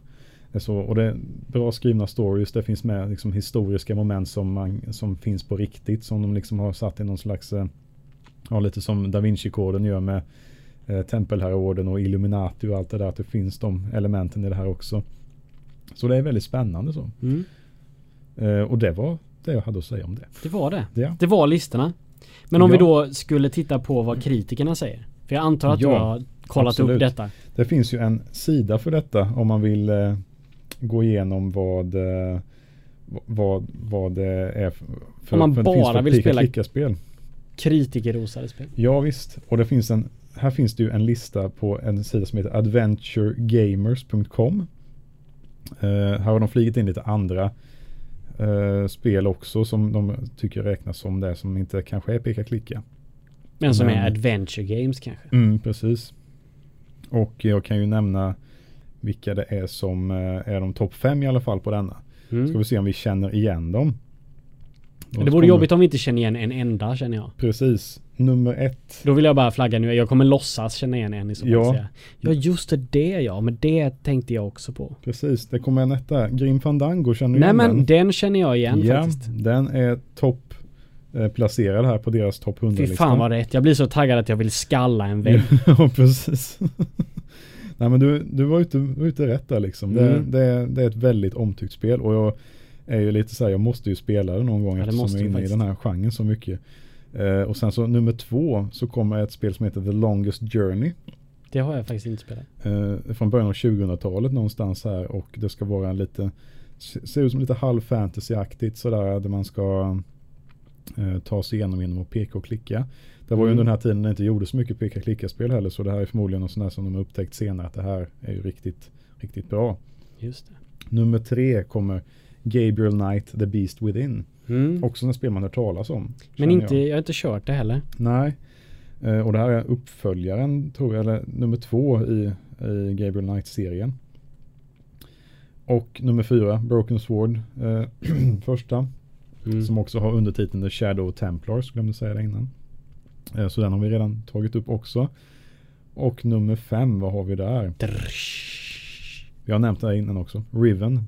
det är så, och det är bra skrivna stories. Det finns med liksom historiska moment som, man, som finns på riktigt. Som de liksom har satt i någon slags, eh, ja lite som Da Vinci-koden gör med eh, Tempelherreorden och Illuminati och allt det där. Att det finns de elementen i det här också. Så det är väldigt spännande så. Mm. Eh, och det var det jag hade att säga om det. Det var det. Ja. Det var listorna. Men om ja. vi då skulle titta på vad kritikerna säger. För jag antar att ja, du har kollat absolut. upp detta. Det finns ju en sida för detta om man vill eh, gå igenom vad eh, vad, vad det är för, Om man för bara vill spela spel. kritikerrosade spel. Ja visst. Och det finns en här finns det ju en lista på en sida som heter adventuregamers.com. Uh, här har de flugit in lite andra eh, spel också som de tycker räknas som det som inte kanske är peka-klicka. Men som Men, är adventure games kanske? Mm, precis. Och jag kan ju nämna vilka det är som eh, är de topp fem i alla fall på denna. Mm. Ska vi se om vi känner igen dem. Det vore jobbigt om vi inte känner igen en enda känner jag. Precis. Nummer ett. Då vill jag bara flagga nu. Jag kommer låtsas känna igen en i så fall. Ja. Ja just det, det ja. Men det tänkte jag också på. Precis, det kommer en etta. Grim Fandango känner du Nej igen men den? den känner jag igen ja, faktiskt. Den är topp placerad här på deras topp 100 Fy fan vad rätt. Jag blir så taggad att jag vill skalla en vägg. ja precis. Nej men du, du var ute, var ute rätt där liksom. Mm. Det, det, det är ett väldigt omtyckt spel och jag är ju lite så här, jag måste ju spela det någon gång ja, eftersom jag är inne i den här genren så mycket. Uh, och sen så nummer två så kommer ett spel som heter The Longest Journey. Det har jag faktiskt inte spelat. Uh, från början av 2000-talet någonstans här och det ska vara en lite, ser ut som lite halv fantasy-aktigt sådär där man ska eh, ta sig igenom genom att peka och klicka. Det var ju under den här tiden det inte gjorde så mycket peka klicka spel heller så det här är förmodligen något sånt där som de har upptäckt senare att det här är ju riktigt, riktigt bra. Just det. Nummer tre kommer Gabriel Knight The Beast Within. Mm. Också en spel man har talas om. Men inte, jag. jag har inte kört det heller. Nej. Eh, och det här är uppföljaren tror jag, eller nummer två i, i Gabriel Knight-serien. Och nummer fyra, Broken Sword, eh, första. Mm. Som också har undertiteln The Shadow Templars, glömde säga det innan. Eh, så den har vi redan tagit upp också. Och nummer fem, vad har vi där? Vi har nämnt det här innan också. Riven.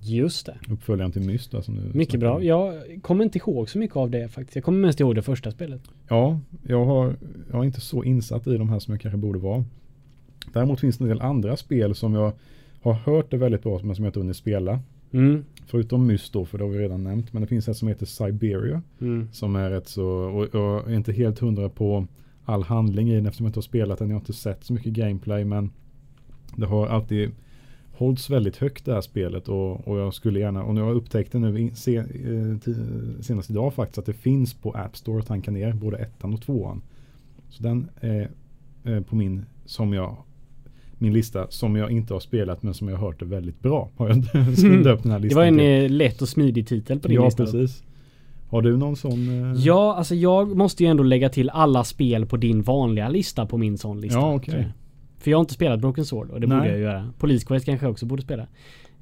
Just det. Uppföljaren till Myst. Alltså mycket bra. Jag kommer inte ihåg så mycket av det faktiskt. Jag kommer mest ihåg det första spelet. Ja, jag har, jag är inte så insatt i de här som jag kanske borde vara. Däremot finns det en del andra spel som jag har hört det väldigt bra men som jag inte hunnit spela. Mm. Förutom Myst då, för det har vi redan nämnt. Men det finns ett som heter Siberia. Mm. Som är rätt så, och jag är inte helt hundra på all handling i den eftersom jag inte har spelat den. Jag har inte sett så mycket gameplay men det har alltid hållits väldigt högt det här spelet och, och jag skulle gärna, och nu har jag upptäckt det nu se, eh, senast idag faktiskt att det finns på App Store att tanka ner både ettan och tvåan. Så den är eh, på min, som jag min lista som jag inte har spelat men som jag har hört är väldigt bra. Har jag mm. döpt den här listan Det var en till. Eh, lätt och smidig titel på din ja, lista. Ja, precis. Har du någon sån? Eh... Ja, alltså jag måste ju ändå lägga till alla spel på din vanliga lista på min sån lista. Ja, okej. Okay. För jag har inte spelat Broken Sword och det Nej. borde jag göra. Police Quest kanske jag också borde spela.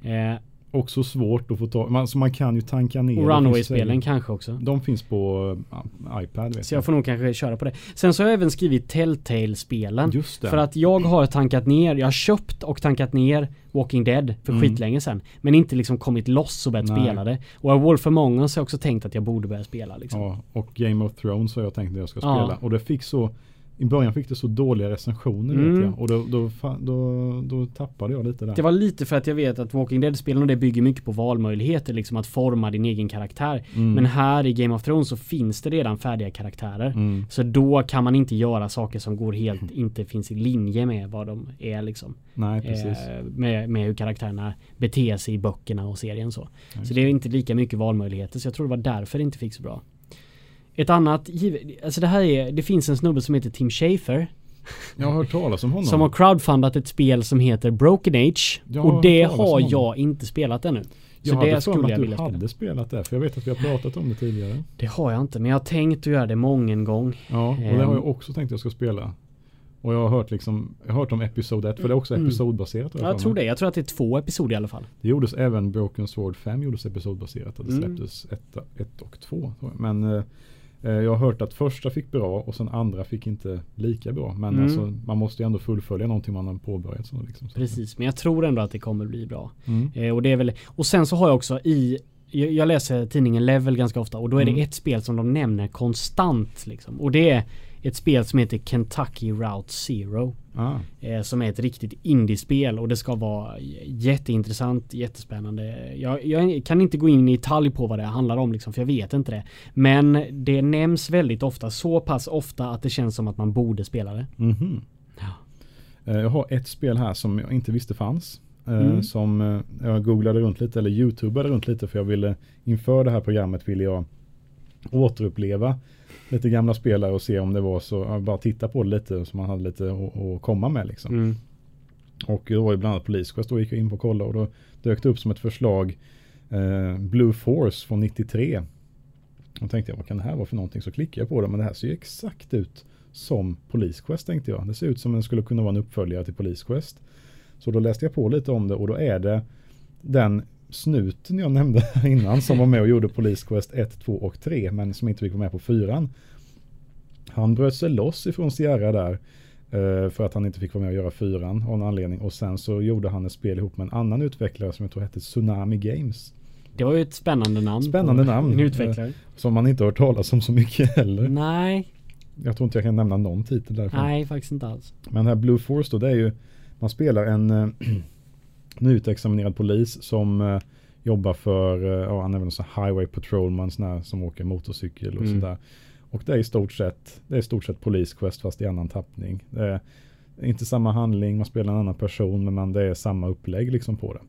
Eh, också svårt att få tag man, så man kan ju tanka ner. Och Runaway-spelen kanske också. De finns på uh, iPad. Vet så jag får nog kanske köra på det. Sen så har jag även skrivit Telltale-spelen. Just det. För att jag har tankat ner, jag har köpt och tankat ner Walking Dead för mm. skitlänge sedan. Men inte liksom kommit loss och börjat Nej. spela det. Och Wolf Among Us har jag också tänkt att jag borde börja spela liksom. Ja, och Game of Thrones har jag tänkt att jag ska spela. Ja. Och det fick så i början fick det så dåliga recensioner mm. vet jag. Och då, då, då, då, tappade jag lite där. Det var lite för att jag vet att Walking Dead-spelen och det bygger mycket på valmöjligheter. Liksom att forma din egen karaktär. Mm. Men här i Game of Thrones så finns det redan färdiga karaktärer. Mm. Så då kan man inte göra saker som går helt, mm. inte finns i linje med vad de är liksom. Nej, precis. Eh, med, med hur karaktärerna beter sig i böckerna och serien så. Så det är inte lika mycket valmöjligheter. Så jag tror det var därför det inte fick så bra. Ett annat, alltså det här är, det finns en snubbe som heter Tim Schafer. Jag har hört talas om honom. Som har crowdfundat ett spel som heter Broken Age. och det har jag inte spelat ännu. Så jag det skulle jag vilja spela. hade spelat det, för jag vet att vi har pratat om det tidigare. Det har jag inte, men jag har tänkt att göra det många gång. Ja, och det har jag ehm. också tänkt att jag ska spela. Och jag har hört liksom, jag har hört om episod 1, för det är också mm. episodbaserat. Jag, jag tror det, jag tror att det är två episoder i alla fall. Det gjordes även Broken Sword 5 gjordes episodbaserat och det mm. släpptes 1 mm. och 2. Men Eh, jag har hört att första fick bra och sen andra fick inte lika bra. Men mm. alltså, man måste ju ändå fullfölja någonting man har påbörjat. Så liksom. Precis, men jag tror ändå att det kommer bli bra. Mm. Eh, och, det är väl, och sen så har jag också i jag läser tidningen Level ganska ofta och då är det mm. ett spel som de nämner konstant. Liksom. Och det är ett spel som heter Kentucky Route Zero. Ah. Eh, som är ett riktigt indiespel och det ska vara jätteintressant, jättespännande. Jag, jag, kan inte gå in i detalj på vad det handlar om liksom, för jag vet inte det. Men det nämns väldigt ofta, så pass ofta att det känns som att man borde spela det. Mm -hmm. ja. eh, jag har ett spel här som jag inte visste fanns. Eh, mm. Som jag googlade runt lite eller youtubade runt lite för jag ville inför det här programmet ville jag återuppleva lite gamla spelare och se om det var så, bara titta på det lite så man hade lite att komma med liksom. Mm. Och då var ju bland annat Police Quest, då gick jag in på och kollade och då dök det upp som ett förslag eh, Blue Force från 93. Och tänkte jag, vad kan det här vara för någonting? Så klickade jag på det, men det här ser ju exakt ut som Police Quest tänkte jag. Det ser ut som den skulle kunna vara en uppföljare till Police Quest. Så då läste jag på lite om det och då är det den snuten jag nämnde innan som var med och gjorde Police Quest 1, 2 och 3 men som inte fick vara med på 4. Han bröt sig loss ifrån Sierra där eh, för att han inte fick vara med och göra 4 av någon anledning och sen så gjorde han ett spel ihop med en annan utvecklare som jag tror hette Tsunami Games. Det var ju ett spännande namn. Spännande namn. En utvecklare. Eh, som man inte hört talas om så mycket heller. Nej. Jag tror inte jag kan nämna någon titel därifrån. Nej, faktiskt inte alls. Men här Blue Force då, det är ju man spelar en nyutexaminerad polis som eh, jobbar för, eh, ja han är väl en highway patrolman sån här, som åker motorcykel och mm. sådär. Och det är i stort sett, det är i stort sett polisquest fast i annan tappning. Det är inte samma handling, man spelar en annan person men man, det är samma upplägg liksom på det.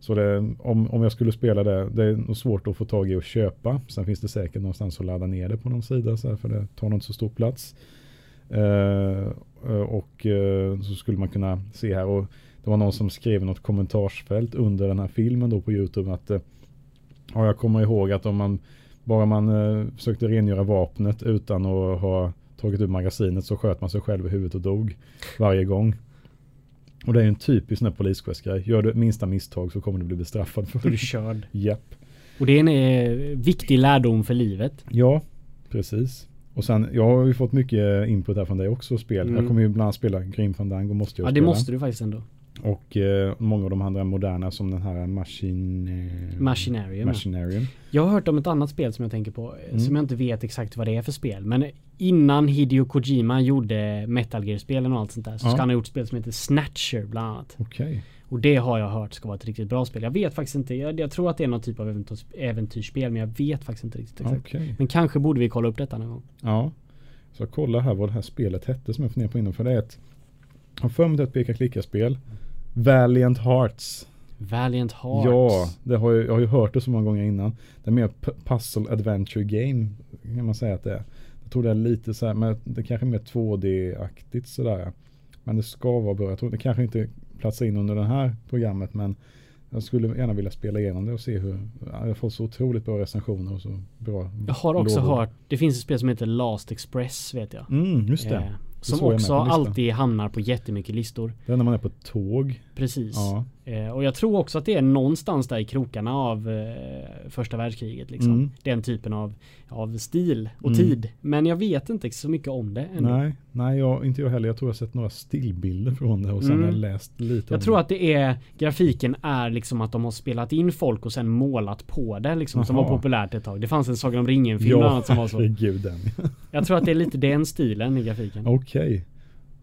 Så det, om, om jag skulle spela det, det är nog svårt att få tag i och köpa. Sen finns det säkert någonstans att ladda ner det på någon sida så här, för det tar nog inte så stor plats. Uh, och uh, så skulle man kunna se här och det var någon som skrev något kommentarsfält under den här filmen då på Youtube att uh, ja, jag kommer ihåg att om man bara man uh, försökte rengöra vapnet utan att ha tagit ut magasinet så sköt man sig själv i huvudet och dog varje gång. Och det är en typisk sån här polisquest-grej. Gör du minsta misstag så kommer du bli bestraffad för det. Du körd. Japp. Och det är en eh, viktig lärdom för livet. Ja, precis. Och sen, jag har ju fått mycket input här från dig också spel. Mm. Jag kommer ju bland annat spela Grim Fandango måste jag Ja, spela. det måste du faktiskt ändå. Och eh, många av de andra moderna som den här Machine, eh, Machinarium. Machinarium. Jag har hört om ett annat spel som jag tänker på. Eh, mm. Som jag inte vet exakt vad det är för spel. Men innan Hideo Kojima gjorde Metal Gear-spelen och allt sånt där. Så ja. ska han ha gjort spel som heter Snatcher bland annat. Okej. Okay. Och det har jag hört ska vara ett riktigt bra spel. Jag vet faktiskt inte. Jag, jag tror att det är någon typ av äventyrs, äventyrsspel. Men jag vet faktiskt inte riktigt exakt. Okay. Men kanske borde vi kolla upp detta någon gång. Ja. Så kolla här vad det här spelet hette som jag funderar på innan. För det är ett jag har för mig ett peka-klicka-spel. Valiant Hearts. Valiant Hearts. Ja, det har jag, jag har ju hört det så många gånger innan. Det är mer puzzle adventure game kan man säga att det är. Jag tror det är lite så här, men det kanske är mer 2D-aktigt sådär. Men det ska vara bra. Jag tror det kanske inte platsar in under det här programmet men jag skulle gärna vilja spela igenom det och se hur Jag får så otroligt bra recensioner och så bra Jag har också lovor. hört Det finns ett spel som heter Last Express vet jag Mm, just det eh, Som också alltid hamnar på jättemycket listor Det är när man är på tåg Precis ja. Eh, och jag tror också att det är någonstans där i krokarna av eh, första världskriget. Liksom. Mm. Den typen av, av stil och mm. tid. Men jag vet inte så mycket om det ännu. Nej, nej jag, inte jag heller. Jag tror jag sett några stillbilder från det och sen mm. har jag läst lite Jag tror det. att det är grafiken är liksom att de har spelat in folk och sen målat på det liksom. Aha. Som var populärt ett tag. Det fanns en Sagan om ringen-film ja, som var så. Herregud, den. jag tror att det är lite den stilen i grafiken. Okej. Okay.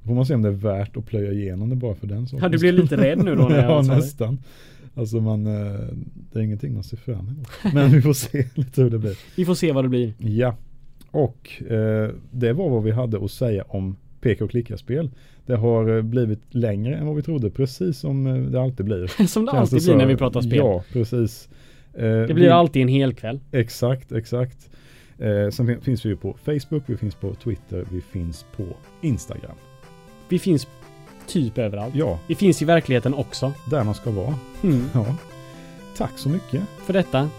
Får man se om det är värt att plöja igenom det bara för den saken. Ja, du blir lite rädd nu då? När jag ja, nästan. Alltså man, eh, det är ingenting man ser fram emot. Men vi får se lite hur det blir. Vi får se vad det blir. Ja. Och eh, det var vad vi hade att säga om peka och klicka-spel. Det har eh, blivit längre än vad vi trodde, precis som eh, det alltid blir. som det alltid blir när vi pratar spel. Ja, precis. Eh, det blir vi, alltid en hel kväll. Exakt, exakt. Eh, sen finns vi ju på Facebook, vi finns på Twitter, vi finns på Instagram. Vi finns typ överallt. Ja. Vi finns i verkligheten också. Där man ska vara. Mm. Ja. Tack så mycket. För detta.